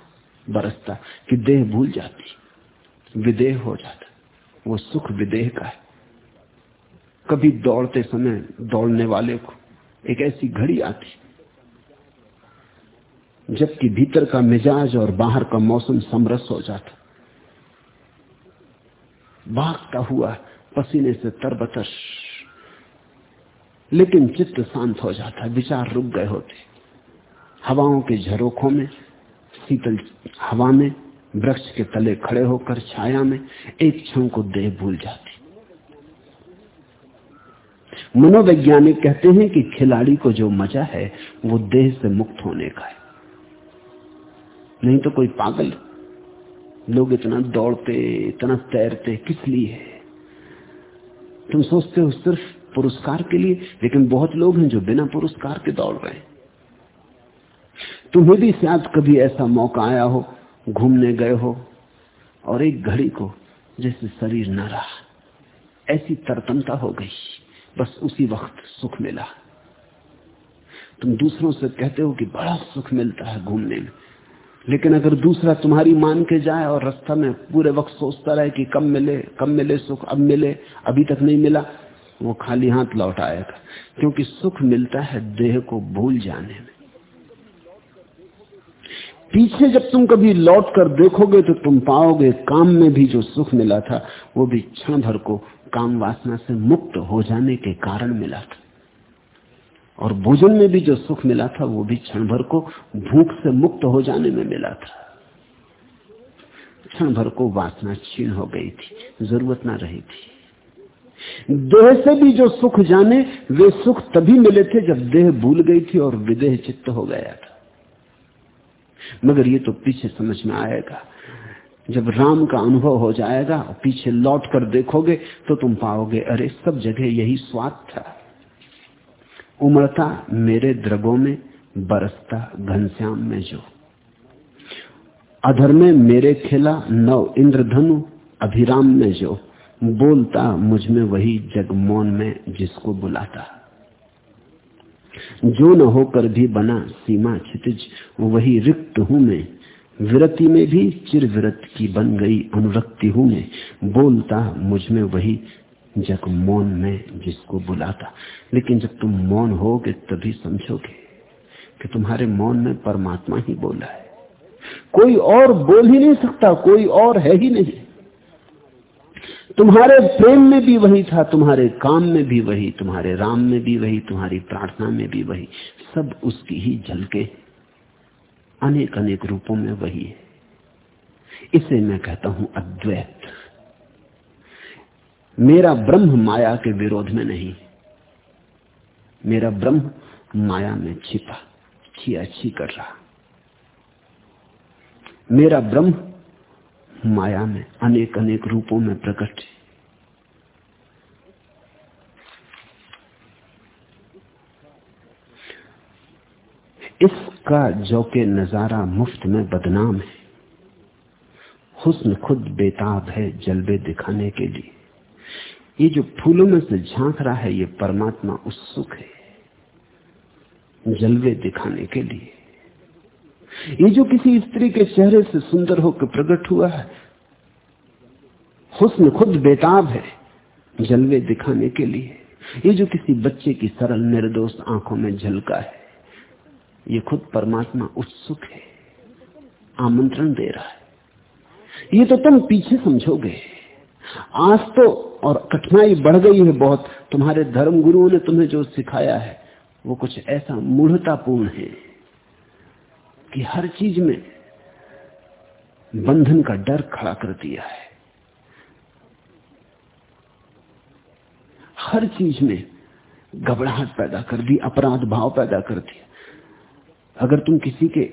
बरसता कि देह भूल जाती, विदेह हो जाता। वो सुख विदेह का है। कभी दौड़ते समय दौड़ने वाले को एक ऐसी घड़ी आती जबकि भीतर का मिजाज और बाहर का मौसम समरस हो जाता। भागता हुआ पसीने से तरबतर लेकिन चित्त शांत हो जाता, विचार रुक गए होते। हवाओं के झरोखों में, शीतल हवा में, वृक्ष के तले खड़े होकर छाया में एक क्षण को देह भूल जाती। मनोवैज्ञानिक कहते हैं कि खिलाड़ी को जो मज़ा है, वो देह से मुक्त होने का है। नहीं तो कोई पागल। लोग इतना दौड़ते, इतना तैरते, किस लिए? तुम सोचते हो सिर्फ़ पुरस्कार के लिए, लेकिन बहुत लोग हैं जो बिना पुरस्कार के दौड़ रहे हैं। तुम्हें भी शायद कभी ऐसा मौका आया हो, घूमने गए हो, और एक घड़ी को जैसे शरीर न रहा। ऐसी तरतमता हो गई, बस उसी वक्त सुख मिला। तुम दूसरों से कहते हो कि बड़ा सुख मिलता है घूमने में। लेकिन अगर दूसरा तुम्हारी मान के जाए और रास्ता में पूरे वक्त सोचता रहे कि कब मिले कब मिले सुख, अब मिले, अभी तक नहीं मिला, वो खाली हाथ लौट आएगा क्योंकि सुख मिलता है देह को भूल जाने में। पीछे जब तुम कभी लौट कर देखोगे तो तुम पाओगे काम में भी जो सुख मिला था, वो भी क्षण भर को काम वासना से मुक्त हो जाने के कारण मिला था। और भोजन में भी जो सुख मिला था, वो भी क्षण भर को भूख से मुक्त हो जाने में मिला था। क्षण भर को वासना क्षीण हो गई थी, ज़रूरत ना रही थी। देह से भी जो सुख जाने, वे सुख तभी मिले थे जब देह भूल गई थी और विदेह चित्त हो गया था। मगर ये तो पीछे समझ में आएगा। जब राम का अनुभव हो जाएगा पीछे लौट कर देखोगे तो तुम पाओगे, अरे, सब जगह यही स्वाद था। उमड़ता, मेरे द्रगों में बरसता घनश्याम में जो। अधर में मेरे खिला नव इंद्रधनु, अभिराम में जो। बोलता मुझमें वही जग मौन में जिसको बुलाता। जो न होकर भी बना सीमा छितिज वही रिक्त हूँ मैं। विरति में भी चिर विरत की बन गई अनुरक्ति हूँ मैं। बोलता मुझमें वही जग मौन में जिसको बुलाता लेकिन जब तुम मौन होगे, तभी समझोगे कि तुम्हारे मौन में परमात्मा ही बोला है। कोई और बोल ही नहीं सकता, कोई और है ही नहीं। तुम्हारे प्रेम में भी वही था, तुम्हारे काम में भी वही, तुम्हारे राम में भी वही, तुम्हारी प्रार्थना में भी वही। सब उसकी ही झलके अनेक अनेक रूपों में वही है। इसे मैं कहता हूँ अद्वैत। मेरा ब्रह्म माया के विरोध में नहीं। मेरा ब्रह्म माया में छिपा, छिया छी कर रहा। मेरा ब्रह्म माया में अनेक अनेक रूपों में प्रकट है। इसका जो के नज़ारा मुफ़्त में बदनाम है। हुस्न खुद बेताब है जलवे दिखाने के लिए। ये जो फूलों में से झाँक रहा है, ये परमात्मा उत्सुक है जलवे दिखाने के लिए। ये जो किसी स्त्री के चेहरे से सुंदर होकर प्रकट हुआ है, हुस्न खुद बेताब है जलवे दिखाने के लिए। ये जो किसी बच्चे की सरल निर्दोष आँखों में झलका है, ये खुद परमात्मा उत्सुक है, आमंत्रण दे रहा है। ये तो तुम पीछे समझोगे। आज तो और कठिनाई बढ़ गई है बहुत। तुम्हारे धर्म गुरुओं ने तुम्हें जो सिखाया है, वो कुछ ऐसा मूढ़तापूर्ण है कि हर चीज़ में बंधन का डर खड़ा कर दिया है। हर चीज़ में घबराहट पैदा कर दी, अपराध भाव पैदा कर दिया। अगर तुम किसी के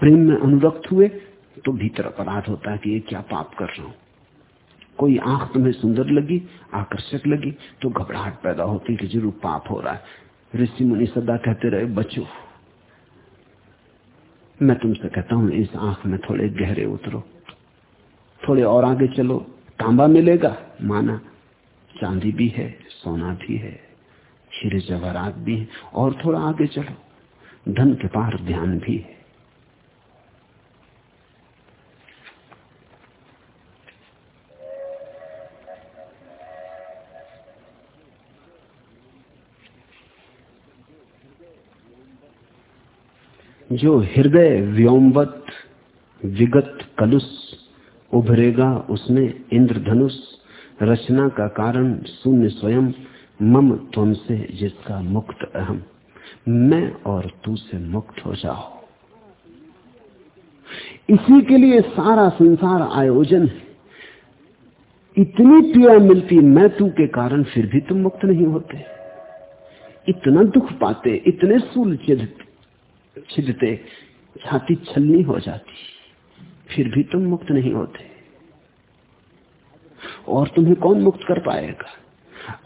प्रेम में अनुरक्त हुए तो भीतर अपराध होता है कि ये क्या पाप कर रहा हूँ। कोई आँख तुम्हें सुंदर लगी, आकर्षक लगी तो घबराहट पैदा होती कि ज़रूर पाप हो रहा है। ऋषि मुनि सदा कहते रहे, बचो। मैं तुमसे कहता हूँ, इस आँख में थोड़े गहरे उतरो। थोड़े और आगे चलो। तांबा मिलेगा? माना, चांदी भी है, सोना भी है हीरे जवाहरात भी है, और थोड़ा आगे चलो। धन के पार ध्यान भी है। जो हृदय व्योमवत विगत कलुष उभरेगा उसमें इंद्रधनुष रचना का कारण शून्य स्वयं, मम तुमसे जिसका मुक्त अहम। मैं और तू से मुक्त हो जाओ। इसी के लिए सारा संसार आयोजन है। इतनी पीड़ा मिलती मैं तू के कारण फिर भी तुम मुक्त नहीं होते। इतना दुख पाते, इतने सूल छिदते छाती छलनी हो जाती, फिर भी तुम मुक्त नहीं होते। और तुम्हें कौन मुक्त कर पाएगा?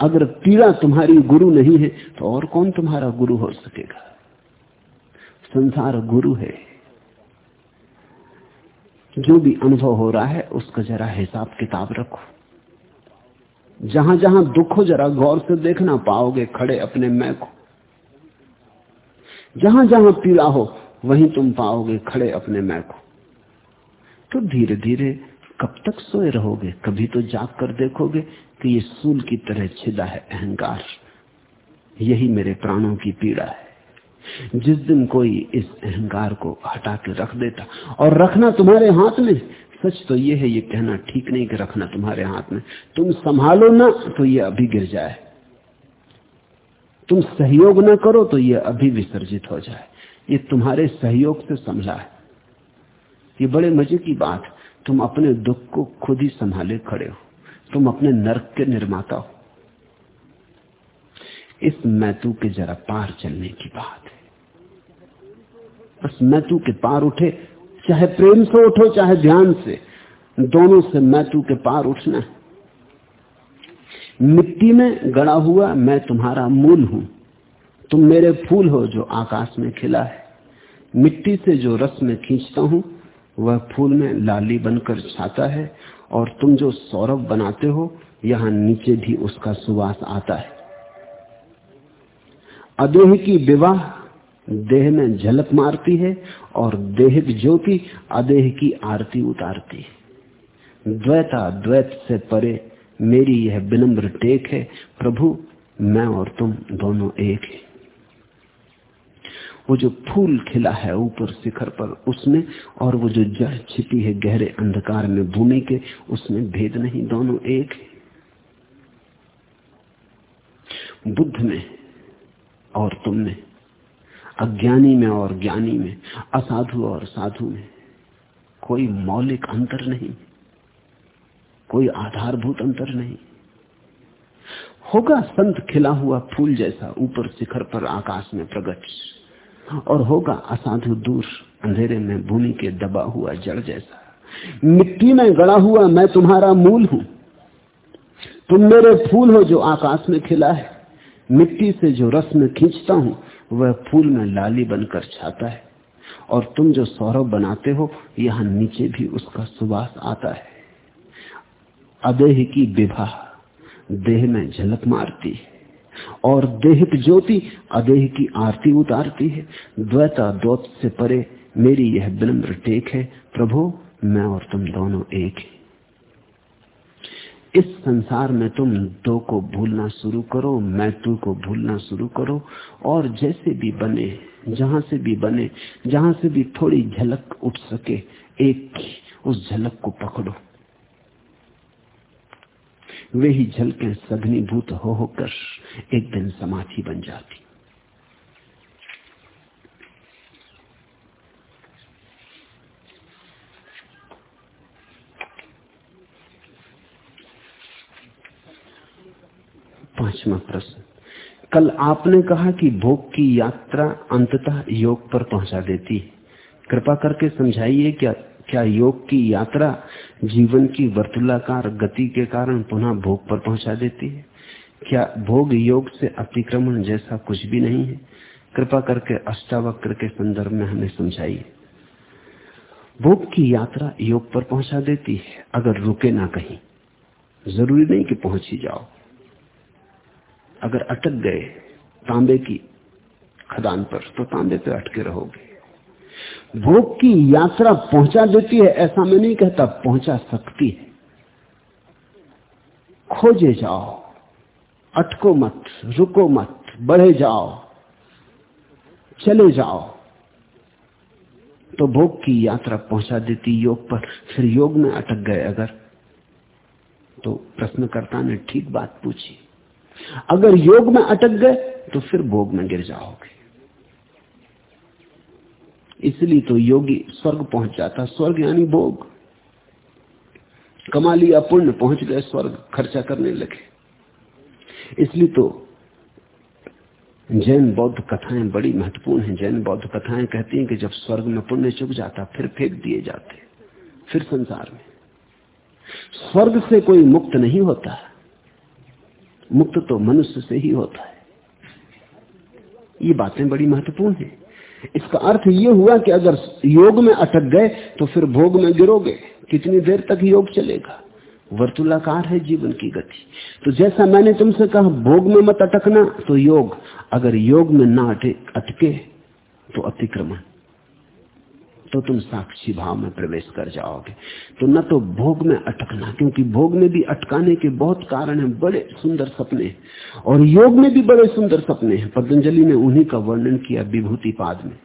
अगर पीड़ा तुम्हारी गुरु नहीं है तो और कौन तुम्हारा गुरु हो सकेगा? संसार गुरु है। जो भी अनुभव हो रहा है, उसका जरा हिसाब किताब रखो। जहाँ जहाँ दुख हो, जरा गौर से देखना, पाओगे खड़े अपने मैं को। जहाँ जहाँ पीड़ा हो, वहीं तुम पाओगे खड़े अपने मैं को। तो धीरे धीरे कब तक सोए रहोगे? कभी तो जाग कर देखोगे कि ये सूल की तरह छिदा है अहंकार। यही मेरे प्राणों की पीड़ा है। जिस दिन कोई इस अहंकार को हटा के रख देता, और रखना तुम्हारे हाथ में, सच तो ये है, ये कहना ठीक नहीं कि रखना तुम्हारे हाथ में। तुम संभालो ना तो ये अभी गिर जाए। तुम सहयोग ना करो तो ये अभी विसर्जित हो जाए। ये तुम्हारे सहयोग से समझा है। ये बड़े मज़े की बात। तुम अपने दुख को खुद ही संभाले खड़े हो। तुम अपने नरक के निर्माता हो। इस मैतू के जरा पार चलने की बात है। बस मैतू के पार उठे, चाहे प्रेम से उठो, चाहे ध्यान से। दोनों से मैतू के पार उठना है। मिट्टी में गड़ा हुआ मैं तुम्हारा मूल हूँ। तुम मेरे फूल हो जो आकाश में खिला है। मिट्टी से जो रस में खींचता हूँ, वह फूल में लाली बनकर छाता है और तुम जो सौरभ बनाते हो, यहाँ नीचे भी उसका सुवास आता है। अदेह की विवाह देह में झलक मारती है और देह ज्योति अदेह की आरती उतारती है। द्वैता द्वैत से परे मेरी यह विनम्र टेक है, प्रभु, मैं और तुम दोनों एक है। वो जो फूल खिला है ऊपर शिखर पर उसमें और वो जो जड़ छिपी है गहरे अंधकार में भूमि के, उसमें भेद नहीं, दोनों एक है। बुद्ध में और तुम में, अज्ञानी में और ज्ञानी में, असाधु और साधु में, कोई मौलिक अंतर नहीं। कोई आधारभूत अंतर नहीं। होगा संत खिला हुआ फूल जैसा ऊपर शिखर पर आकाश में प्रकट और होगा असाधु दूर अंधेरे में भूमि के दबा हुआ जड़ जैसा। मिट्टी में गड़ा हुआ मैं तुम्हारा मूल हूँ। तुम मेरे फूल हो जो आकाश में खिला है। मिट्टी से जो रस में खींचता हूँ, वह फूल में लाली बनकर छाता है। और तुम जो सौरभ बनाते हो, यहाँ नीचे भी उसका सुवास आता है। अदेह की विवाह, देह में झलक मारती है, और देह ज्योति अदेह की आरती उतारती है। द्वैता द्वैत से परे मेरी यह विनम्र टेक है, प्रभु, मैं और तुम दोनों एक इस संसार में तुम दो को भूलना शुरू करो, मैं तू को भूलना शुरू करो, और जैसे भी बने, जहाँ से भी बने, जहाँ से भी थोड़ी झलक उठ सके, एक उस झलक को पकड़ो। वे ही झलकें सघनीभूत हो होकर एक दिन समाधि बन जाती। पांचवा प्रश्न। कल आपने कहा कि भोग की यात्रा अंततः योग पर पहुँचा देती कृपा करके समझाइए क्या क्या योग की यात्रा जीवन की वर्तुलाकार गति के कारण पुनः भोग पर पहुँचा देती है? क्या भोग योग से अतिक्रमण जैसा कुछ भी नहीं है? कृपा करके अष्टावक्र के संदर्भ में हमें समझाइए। भोग की यात्रा योग पर पहुँचा देती है, अगर रुके ना कहीं। ज़रूरी नहीं कि पहुँच ही जाओ। अगर अटक गए तांबे की खदान पर तो तांबे पे अटके रहोगे। भोग की यात्रा पहुँचा देती है, ऐसा मैं नहीं कहता, पहुँचा सकती है। खोजे जाओ, अटको मत, रुको मत, बढ़े जाओ, चले जाओ। तो भोग की यात्रा पहुँचा देती, योग पर, फिर योग में अटक गए अगर तो प्रश्नकर्ता ने ठीक बात पूछी। अगर योग में अटक गए तो फिर भोग में गिर जाओगे। इसलिए तो योगी स्वर्ग पहुँच जाता स्वर्ग यानी भोग। कमा लिया पुण्य पहुँच गए, स्वर्ग खर्चा करने लगे। इसलिए तो जैन बौद्ध कथाएँ बड़ी महत्वपूर्ण हैं। जैन बौद्ध कथाएँ कहती हैं कि जब स्वर्ग में पुण्य चुक जाता, फिर फेंक दिए जाते, फिर संसार में। स्वर्ग से कोई मुक्त नहीं होता। मुक्त तो मनुष्य से ही होता है। ये बातें बड़ी महत्वपूर्ण हैं। इसका अर्थ ये हुआ कि अगर योग में अटक गए तो फिर भोग में गिरोगे। कितनी देर तक योग चलेगा? वर्तुलाकार है जीवन की गति। तो जैसा मैंने तुमसे कहा, भोग में मत अटकना तो योग। अगर योग में ना अटके तो अतिक्रमण। तो तुम साक्षी भाव में प्रवेश कर जाओगे। तो न तो भोग में अटकना, क्योंकि भोग में भी अटकाने के बहुत कारण हैं, बड़े सुंदर सपने और योग में भी बड़े सुंदर सपने हैं। पतंजलि ने उन्हीं का वर्णन किया विभूति पाद में।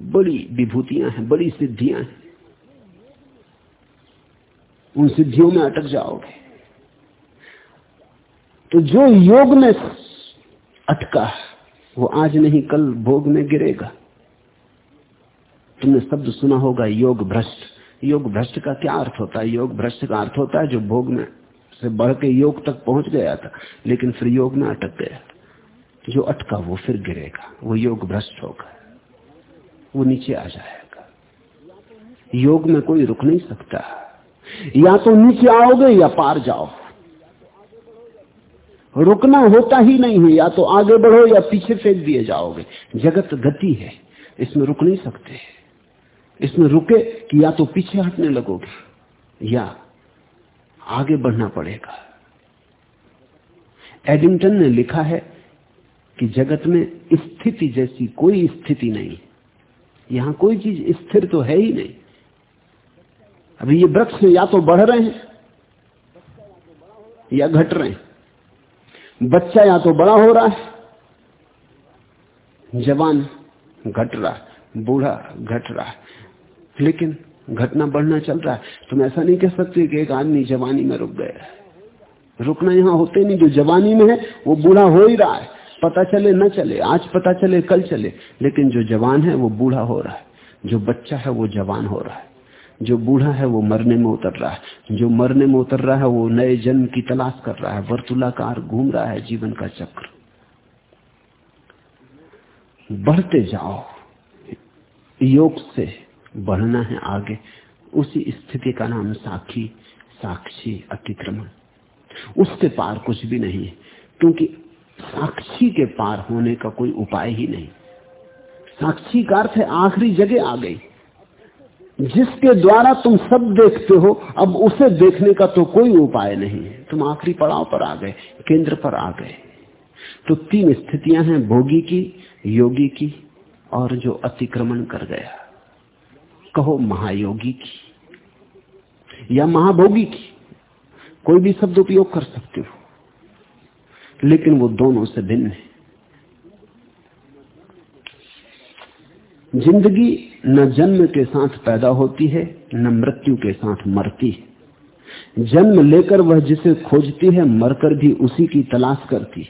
बड़ी विभूतियाँ हैं, बड़ी सिद्धियाँ हैं। उन सिद्धियों में अटक जाओगे। तो जो योग में अटका, वो आज नहीं, कल भोग में गिरेगा। तुमने शब्द सुना होगा योग भ्रष्ट। योग भ्रष्ट का क्या अर्थ होता है? योग भ्रष्ट का अर्थ होता है जो भोग में से बढ़ के योग तक पहुँच गया था, लेकिन फिर योग में अटक गया। जो अटका वो फिर गिरेगा, वो योग भ्रष्ट होगा, वो नीचे आ जाएगा। योग में कोई रुक नहीं सकता। या तो नीचे आओगे या पार जाओ। रुकना होता ही नहीं है, या तो आगे बढ़ो या पीछे फेंक दिए जाओगे। जगत गति है, इसमें रुक नहीं सकते। इसमें रुके कि या तो पीछे हटने लगोगे, या आगे बढ़ना पड़ेगा। एडिंगटन ने लिखा है कि जगत में स्थिति जैसी कोई स्थिति नहीं। यहाँ कोई चीज़ स्थिर तो है ही नहीं। अभी ये वृक्ष या तो बढ़ रहे हैं, या घट रहे हैं। बच्चा या तो बड़ा हो रहा है, जवान घट रहा है, बूढ़ा घट रहा है। लेकिन घटना बढ़ना चल रहा है। तुम ऐसा नहीं कह सकते कि एक आदमी जवानी में रुक गया है। रुकना यहाँ होते नहीं। जो जवानी में है, वो बूढ़ा हो ही रहा है। पता चले न चले, आज पता चले, कल चले। लेकिन जो जवान है, वो बूढ़ा हो रहा है। जो बच्चा है, वो जवान हो रहा है। जो बूढ़ा है, वो मरने में उतर रहा है। जो मरने में उतर रहा है, वो नए जन्म की तलाश कर रहा है। वर्तुलाकार घूम रहा है जीवन का चक्र। बढ़ते जाओ। योग से बढ़ना है आगे। उसी स्थिति का नाम साक्षी साक्षी अतिक्रमण। उसके पार कुछ भी नहीं है, क्योंकि साक्षी के पार होने का कोई उपाय ही नहीं। साक्षी का अर्थ है आखिरी जगह आ गई। जिसके द्वारा तुम सब देखते हो, अब उसे देखने का तो कोई उपाय नहीं है। तुम आखिरी पड़ाव पर आ गए, केंद्र पर आ गए। तो तीन स्थितियाँ हैं, भोगी की, योगी की, और जो अतिक्रमण कर गया। कहो महायोगी की, या महाभोगी की, कोई भी शब्द उपयोग कर सकते हो, लेकिन वो दोनों से भिन्न है। ज़िंदगी न जन्म के साथ पैदा होती है, न मृत्यु के साथ मरती है। जन्म लेकर वह जिसे खोजती है, मरकर भी उसी की तलाश करती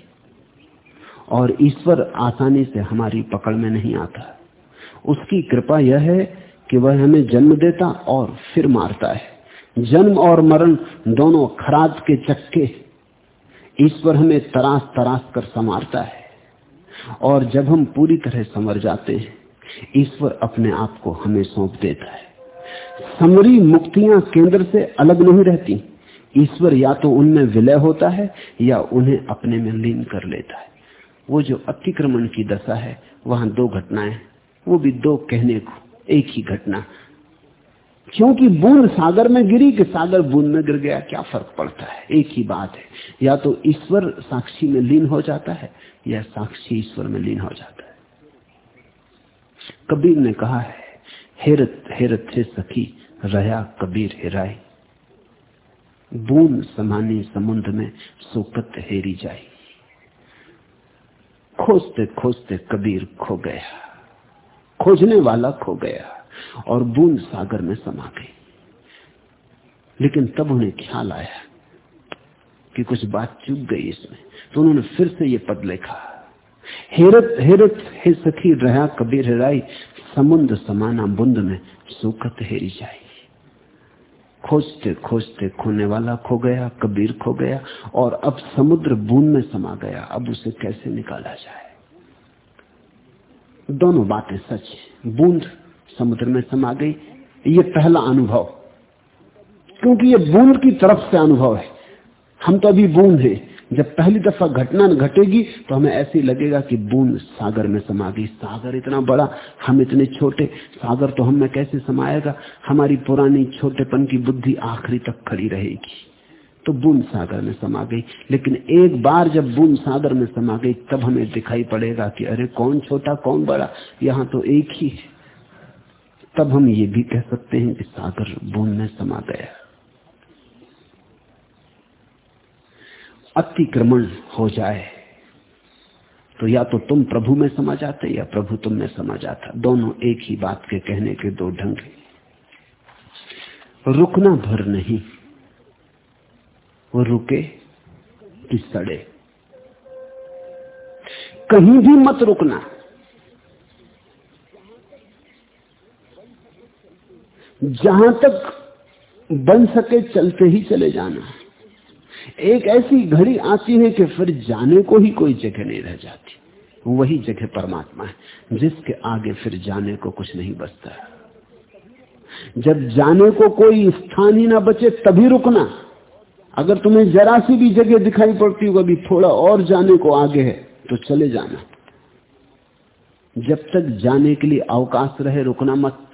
और ईश्वर आसानी से हमारी पकड़ में नहीं आता। उसकी कृपा यह है कि वह हमें जन्म देता और फिर मारता है। जन्म और मरण दोनों खराद के चक्के ईश्वर हमें तराश तराश कर संवारता है। और जब हम पूरी तरह समर जाते हैं, ईश्वर अपने आप को हमें सौंप देता है। समरी मुक्तियाँ केंद्र से अलग नहीं रहती। ईश्वर या तो उनमें विलय होता है या उन्हें अपने में लीन कर लेता है। वो जो अतिक्रमण की दशा है, वहाँ दो घटनाएँ वो भी दो कहने को। एक ही घटना। क्योंकि बूंद सागर में गिरी कि सागर बूंद में गिर गया, क्या फ़र्क पड़ता है? एक ही बात है। या तो ईश्वर साक्षी में लीन हो जाता है, या साक्षी ईश्वर में लीन हो जाता है। कबीर ने कहा है, हेरत हेरत से सखी रहा कबीर हेराई बूंद समानी समुद्र में सोकत हेरी जाई। खोजते खोजते कबीर खो गया। खोजने वाला खो गया और बूंद सागर में समा गई। लेकिन तब उन्हें ख्याल आया कि कुछ बात चुप गई इसमें। तो उन्होंने फिर से ये पद लिखा। हेरत हेरत, हे सखी, रहा कबीर, हेराई समुद्र समाना बुंद में सुखत हेरी जाई। खोजते खोजते खोने वाला खो गया, कबीर खो गया और अब समुद्र बूंद में समा गया। अब उसे कैसे निकाला जाए? दोनों बातें सच बूंद समुद्र में समा गई। ये पहला अनुभव। क्योंकि ये बूंद की तरफ़ से अनुभव है। हम तो अभी बूंद हैं। जब पहली दफ़ा घटना घटेगी तो हमें ऐसे लगेगा कि बूंद सागर में समा गई। सागर इतना बड़ा, हम इतने छोटे। सागर तो हमें कैसे समाएगा? हमारी पुरानी छोटेपन की बुद्धि आखिरी तक खड़ी रहेगी। तो बूंद सागर में समा गई। लेकिन एक बार जब बूंद सागर में समा गई, तब हमें दिखाई पड़ेगा कि अरे कौन छोटा, कौन बड़ा? यहाँ तो एक ही है। तब हम ये भी कह सकते हैं कि सागर बूंद में समा गया। अतिक्रमण हो जाए तो या तो तुम प्रभु में समा जाते या प्रभु तुम में समा जाता। दोनों एक ही बात के कहने के दो ढंग रुकना भर नहीं। वो रुके कि सड़े। कहीं भी मत रुकना। जहाँ तक बन सके चलते ही चले जाना। एक ऐसी घड़ी आती है कि फिर जाने को ही कोई जगह नहीं रह जाती। वही जगह परमात्मा है, जिसके आगे फिर जाने को कुछ नहीं बचता। जब जाने को कोई स्थान ही ना बचे, तभी रुकना। अगर तुम्हें जरा सी भी जगह दिखाई पड़ती हो अभी थोड़ा और जाने को आगे है तो चले जाना। जब तक जाने के लिए अवकाश रहे, रुकना मत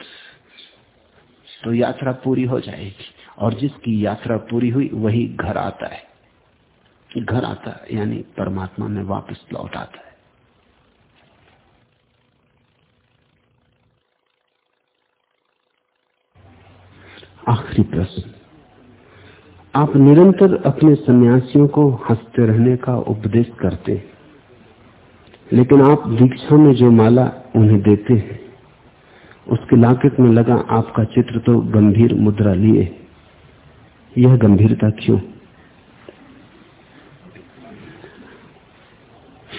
तो यात्रा पूरी हो जाएगी। और जिसकी यात्रा पूरी हुई, वही घर आता है। घर आता है यानी परमात्मा में वापस लौट आता है। आखिरी प्रश्न। आप निरंतर अपने सन्यासियों को हँसते रहने का उपदेश करते लेकिन आप दीक्षा में जो माला उन्हें देते हैं, उसके लाकेट में लगा आपका चित्र तो गंभीर मुद्रा लिए यह गंभीरता क्यों?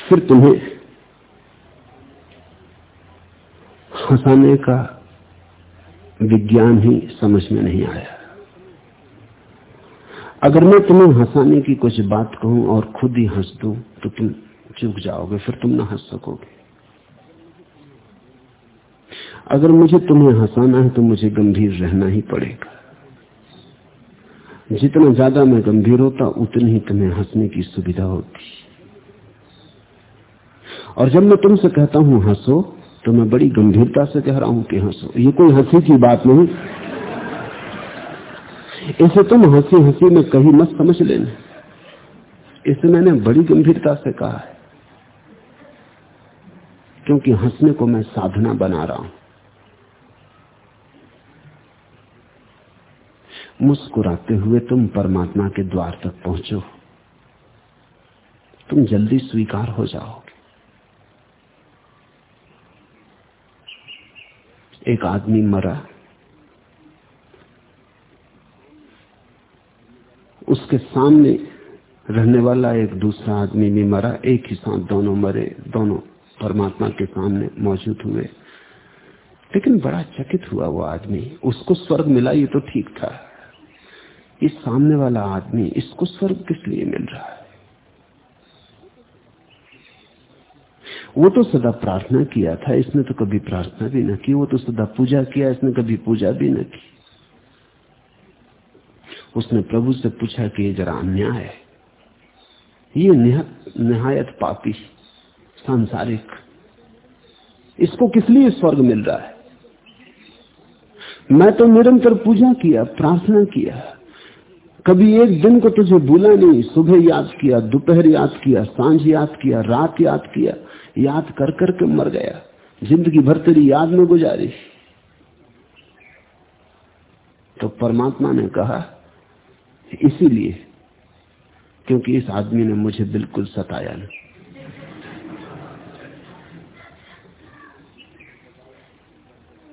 फिर तुम्हें हंसाने का विज्ञान ही समझ में नहीं आया। अगर मैं तुम्हें हंसाने की कुछ बात कहूँ और खुद ही हंस दू तो तुम चूक जाओगे, फिर तुम ना हंस सकोगे। अगर मुझे तुम्हें हंसाना है तो मुझे गंभीर रहना ही पड़ेगा। जितना ज़्यादा मैं गंभीर होता, उतनी ही तुम्हें हंसने की सुविधा होती। और जब मैं तुमसे कहता हूँ, हंसो तो मैं बड़ी गंभीरता से कह रहा हूँ कि हंसो। ये कोई हँसी की बात नहीं। इसे तुम हँसी हँसी में कहीं मत समझ लेना। इसे मैंने बड़ी गंभीरता से कहा है। क्योंकि हंसने को मैं साधना बना रहा हूँ। मुस्कुराते हुए तुम परमात्मा के द्वार तक पहुंचो। तुम जल्दी स्वीकार हो जाओगे। एक आदमी मरा। उसके सामने रहने वाला एक दूसरा आदमी भी मरा, एक ही साथ दोनों मरे, दोनों परमात्मा के सामने मौजूद हुए। लेकिन बड़ा चकित हुआ वो आदमी। उसको स्वर्ग मिला, ये तो ठीक था। इस सामने वाला आदमी, इसको स्वर्ग किस लिए मिल रहा है? वो तो सदा प्रार्थना किया था, इसने तो कभी प्रार्थना भी ना की, वो तो सदा पूजा किया, इसने कभी पूजा भी ना की। उसने प्रभु से पूछा कि ये जरा अन्याय है। ये निहायत पापी, सांसारिक। इसको किस लिए स्वर्ग मिल रहा है? मैं तो निरंतर पूजा किया, प्रार्थना किया। कभी एक दिन को तुझे भूला नहीं। सुबह याद किया, दोपहर याद किया, साँझ याद किया, रात याद किया। याद कर कर के मर गया। ज़िंदगी भर तेरी याद में गुजारी तो परमात्मा ने कहा इसीलिए, क्योंकि इस आदमी ने मुझे बिल्कुल सताया नहीं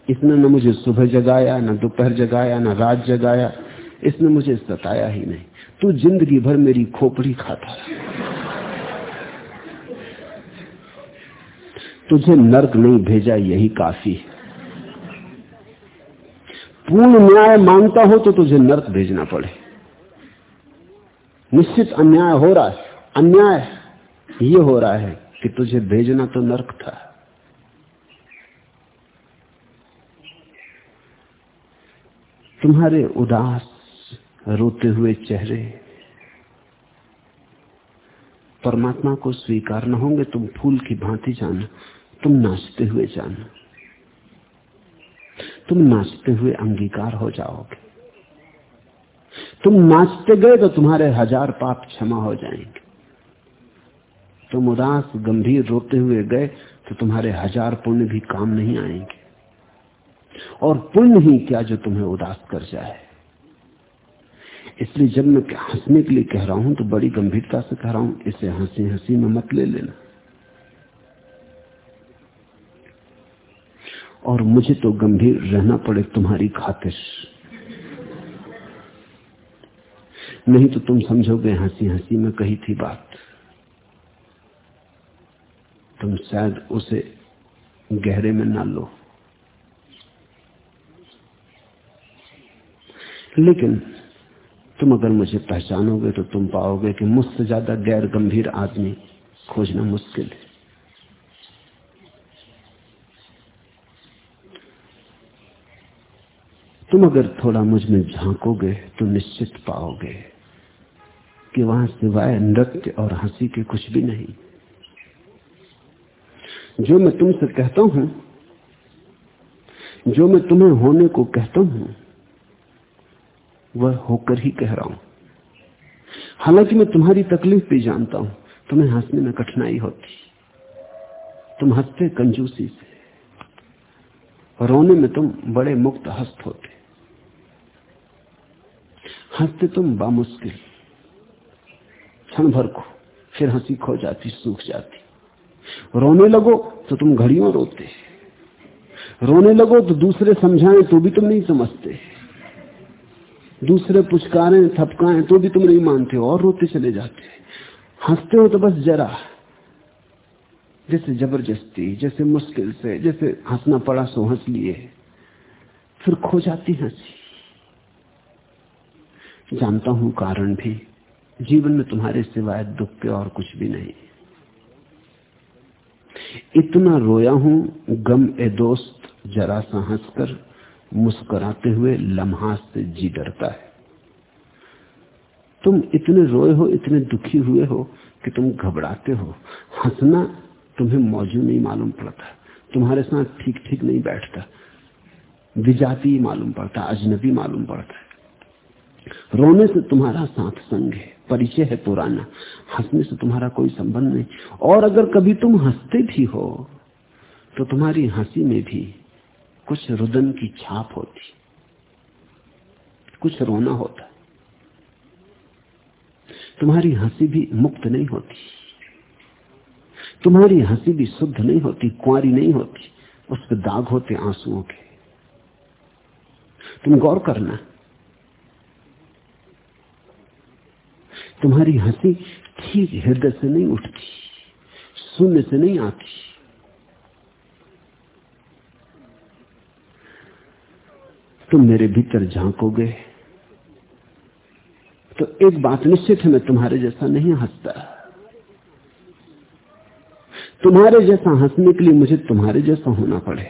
इसने न मुझे सुबह जगाया, न दोपहर जगाया, न रात जगाया, इसने मुझे सताया ही नहीं। तू ज़िंदगी भर मेरी खोपड़ी खाता तुझे नर्क नहीं भेजा, यही काफ़ी पूर्ण न्याय माँगता हो तो तुझे नर्क भेजना पड़े। निश्चित अन्याय हो रहा है। अन्याय ये हो रहा है कि तुझे भेजना तो नर्क था। तुम्हारे उदास, रोते हुए चेहरे, परमात्मा को स्वीकार न होंगे तुम फूल की भांति जाना, तुम नाचते हुए जाना, तुम नाचते हुए अंगीकार हो जाओगे। तुम नाचते गए तो तुम्हारे हज़ार पाप क्षमा हो जाएँगे। तुम उदास, गंभीर, रोते हुए गए तो तुम्हारे हज़ार पुण्य भी काम नहीं आएँगे। और पुण्य ही क्या जो तुम्हें उदास कर जाए? इसलिए जब मैं हंसने के लिए कह रहा हूँ तो बड़ी गंभीरता से कह रहा हूँ, इसे हँसी हँसी में मत ले लेना। और मुझे तो गंभीर रहना पड़े तुम्हारी खातिर। नहीं तो तुम समझोगे हँसी हँसी में कही थी बात। तुम शायद उसे गहरे में ना लो। लेकिन तुम अगर मुझे पहचानोगे तो तुम पाओगे कि मुझसे ज़्यादा गैर गंभीर आदमी खोजना मुश्किल है। तुम अगर थोड़ा मुझमें झांकोगे तो निश्चित पाओगे। कि वहाँ सिवाय नृत्य और हँसी के कुछ भी नहीं। जो मैं तुमसे कहता हूँ, जो मैं तुम्हें होने को कहता हूँ, वह होकर ही कह रहा हूँ। हालाँकि मैं तुम्हारी तकलीफ़ भी जानता हूँ, तुम्हें हंसने में कठिनाई होती। तुम हँसते कंजूसी से, रोने में तुम बड़े मुक्त हस्त होते। हँसते तुम बामुश्किल। क्षण भर को, फिर हँसी खो जाती, सूख जाती। रोने लगो तो तुम घड़ियों रोते रोने लगो तो दूसरे समझाएँ तो भी तुम नहीं समझते दूसरे पुचकारें, थपकाएँ तो भी तुम नहीं मानते और रोते चले जाते हँसते हो तो बस जरा, जैसे ज़बरदस्ती, जैसे मुश्किल से, जैसे हंसना पड़ा सो हंस लिए। फिर खो जाती हँसी। जानता हूँ कारण भी जीवन में तुम्हारे सिवाय दुख के और कुछ भी नहीं। इतना रोया हूँ, गम ए दोस्त, जरा सा हंसकर मुस्कुराते हुए लम्हा से जी डरता है। तुम इतने रोए हो, इतने दुखी हुए हो कि तुम घबराते हो। हंसना तुम्हें मौजूद नहीं मालूम पड़ता। तुम्हारे साथ ठीक ठीक नहीं बैठता। विजाती मालूम पड़ता, अजनबी मालूम पड़ता है। रोने से तुम्हारा साथ संग है। परिचय है पुराना। हंसने से तुम्हारा कोई संबंध नहीं। और अगर कभी तुम हँसते भी हो तो तुम्हारी हँसी में भी कुछ रुदन की छाप होती। कुछ रोना होता। तुम्हारी हँसी भी मुक्त नहीं होती। तुम्हारी हँसी भी शुद्ध नहीं होती कुआरी नहीं होती। उस पर दाग होते आंसुओं के। तुम गौर करना। तुम्हारी हँसी ठीक हृदय से नहीं उठती शून्य से नहीं आती। तुम मेरे भीतर झांकोगे तो एक बात निश्चित है, मैं तुम्हारे जैसा नहीं हंसता। तुम्हारे जैसा हंसने के लिए मुझे तुम्हारे जैसा होना पड़े।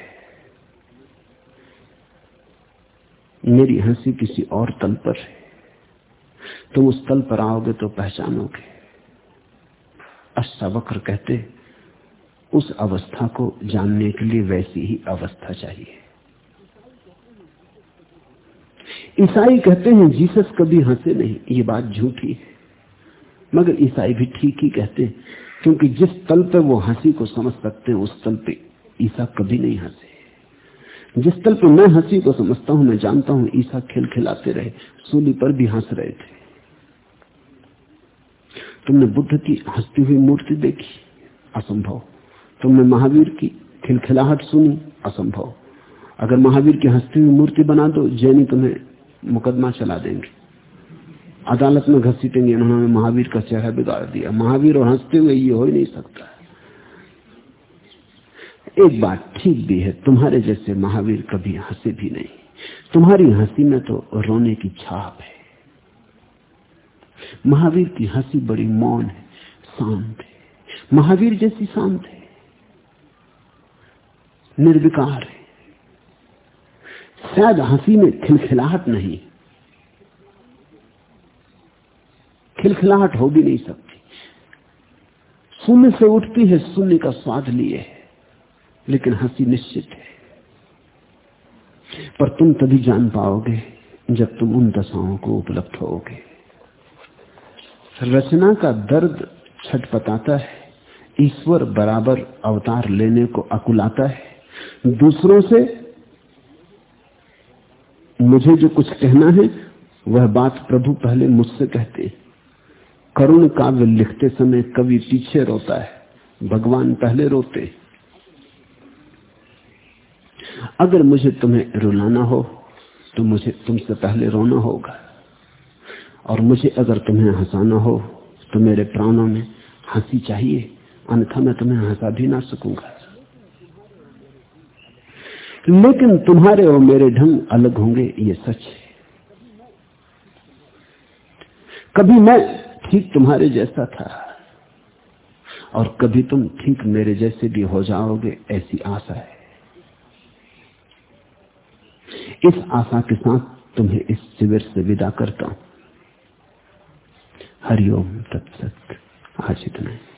मेरी हँसी किसी और तल पर है। तुम उस तल पर आओगे तो पहचानोगे। अष्टावक्र कहते, उस अवस्था को जानने के लिए वैसी ही अवस्था चाहिए। ईसाई कहते हैं, जीसस कभी हंसे नहीं, ये बात झूठी है। मगर ईसाई भी ठीक ही कहते हैं, क्योंकि जिस तल पे वो हँसी को समझ सकते हैं, उस तल पे ईसा कभी नहीं हंसे। जिस तल पे मैं हँसी को समझता हूँ, मैं जानता हूँ, ईसा खिल खिलाते रहे, सूली पर भी हंस रहे थे। तुमने बुद्ध की हंसती हुई मूर्ति देखी? असंभव। तुमने महावीर की खिलखिलाहट सुनी? असंभव। अगर महावीर की हंसती हुई मूर्ति बना दो, जैनी तुम्हें मुकदमा चला देंगे। अदालत में घसीटेंगे, उन्होंने महावीर का चेहरा बिगाड़ दिया। महावीर और हँसते हुए, ये हो ही नहीं सकता। एक बात ठीक भी है, तुम्हारे जैसे महावीर कभी हंसे भी नहीं। तुम्हारी हँसी में तो रोने की छाप है। महावीर की हँसी बड़ी मौन है, शांत है। महावीर जैसी शांत है, निर्विकार है। शायद हँसी में खिलखिलाहट नहीं, खिलखिलाहट हो भी नहीं सकती। शून्य से उठती है, शून्य का स्वाद लिए है, लेकिन हँसी निश्चित है। पर तुम तभी जान पाओगे जब तुम उन दशाओं को उपलब्ध होगे। रचना का दर्द छटपटाता है। ईश्वर बराबर अवतार लेने को अकुलाता है। दूसरों से मुझे जो कुछ कहना है, वह बात प्रभु पहले मुझसे कहते करुण काव्य लिखते समय कवि पीछे रोता है। भगवान पहले रोते अगर मुझे तुम्हें रुलाना हो तो मुझे तुमसे पहले रोना होगा। और मुझे अगर तुम्हें हंसाना हो तो मेरे प्राणों में हँसी चाहिए। अन्यथा मैं तुम्हें हंसा भी ना सकूँगा। लेकिन तुम्हारे और मेरे ढंग अलग होंगे, ये सच है। कभी मैं ठीक तुम्हारे जैसा था, और कभी तुम ठीक मेरे जैसे भी हो जाओगे, ऐसी आशा है। इस आशा के साथ तुम्हें इस शिविर से विदा करता हूँ। हरिओम तत्सत। आज इतना।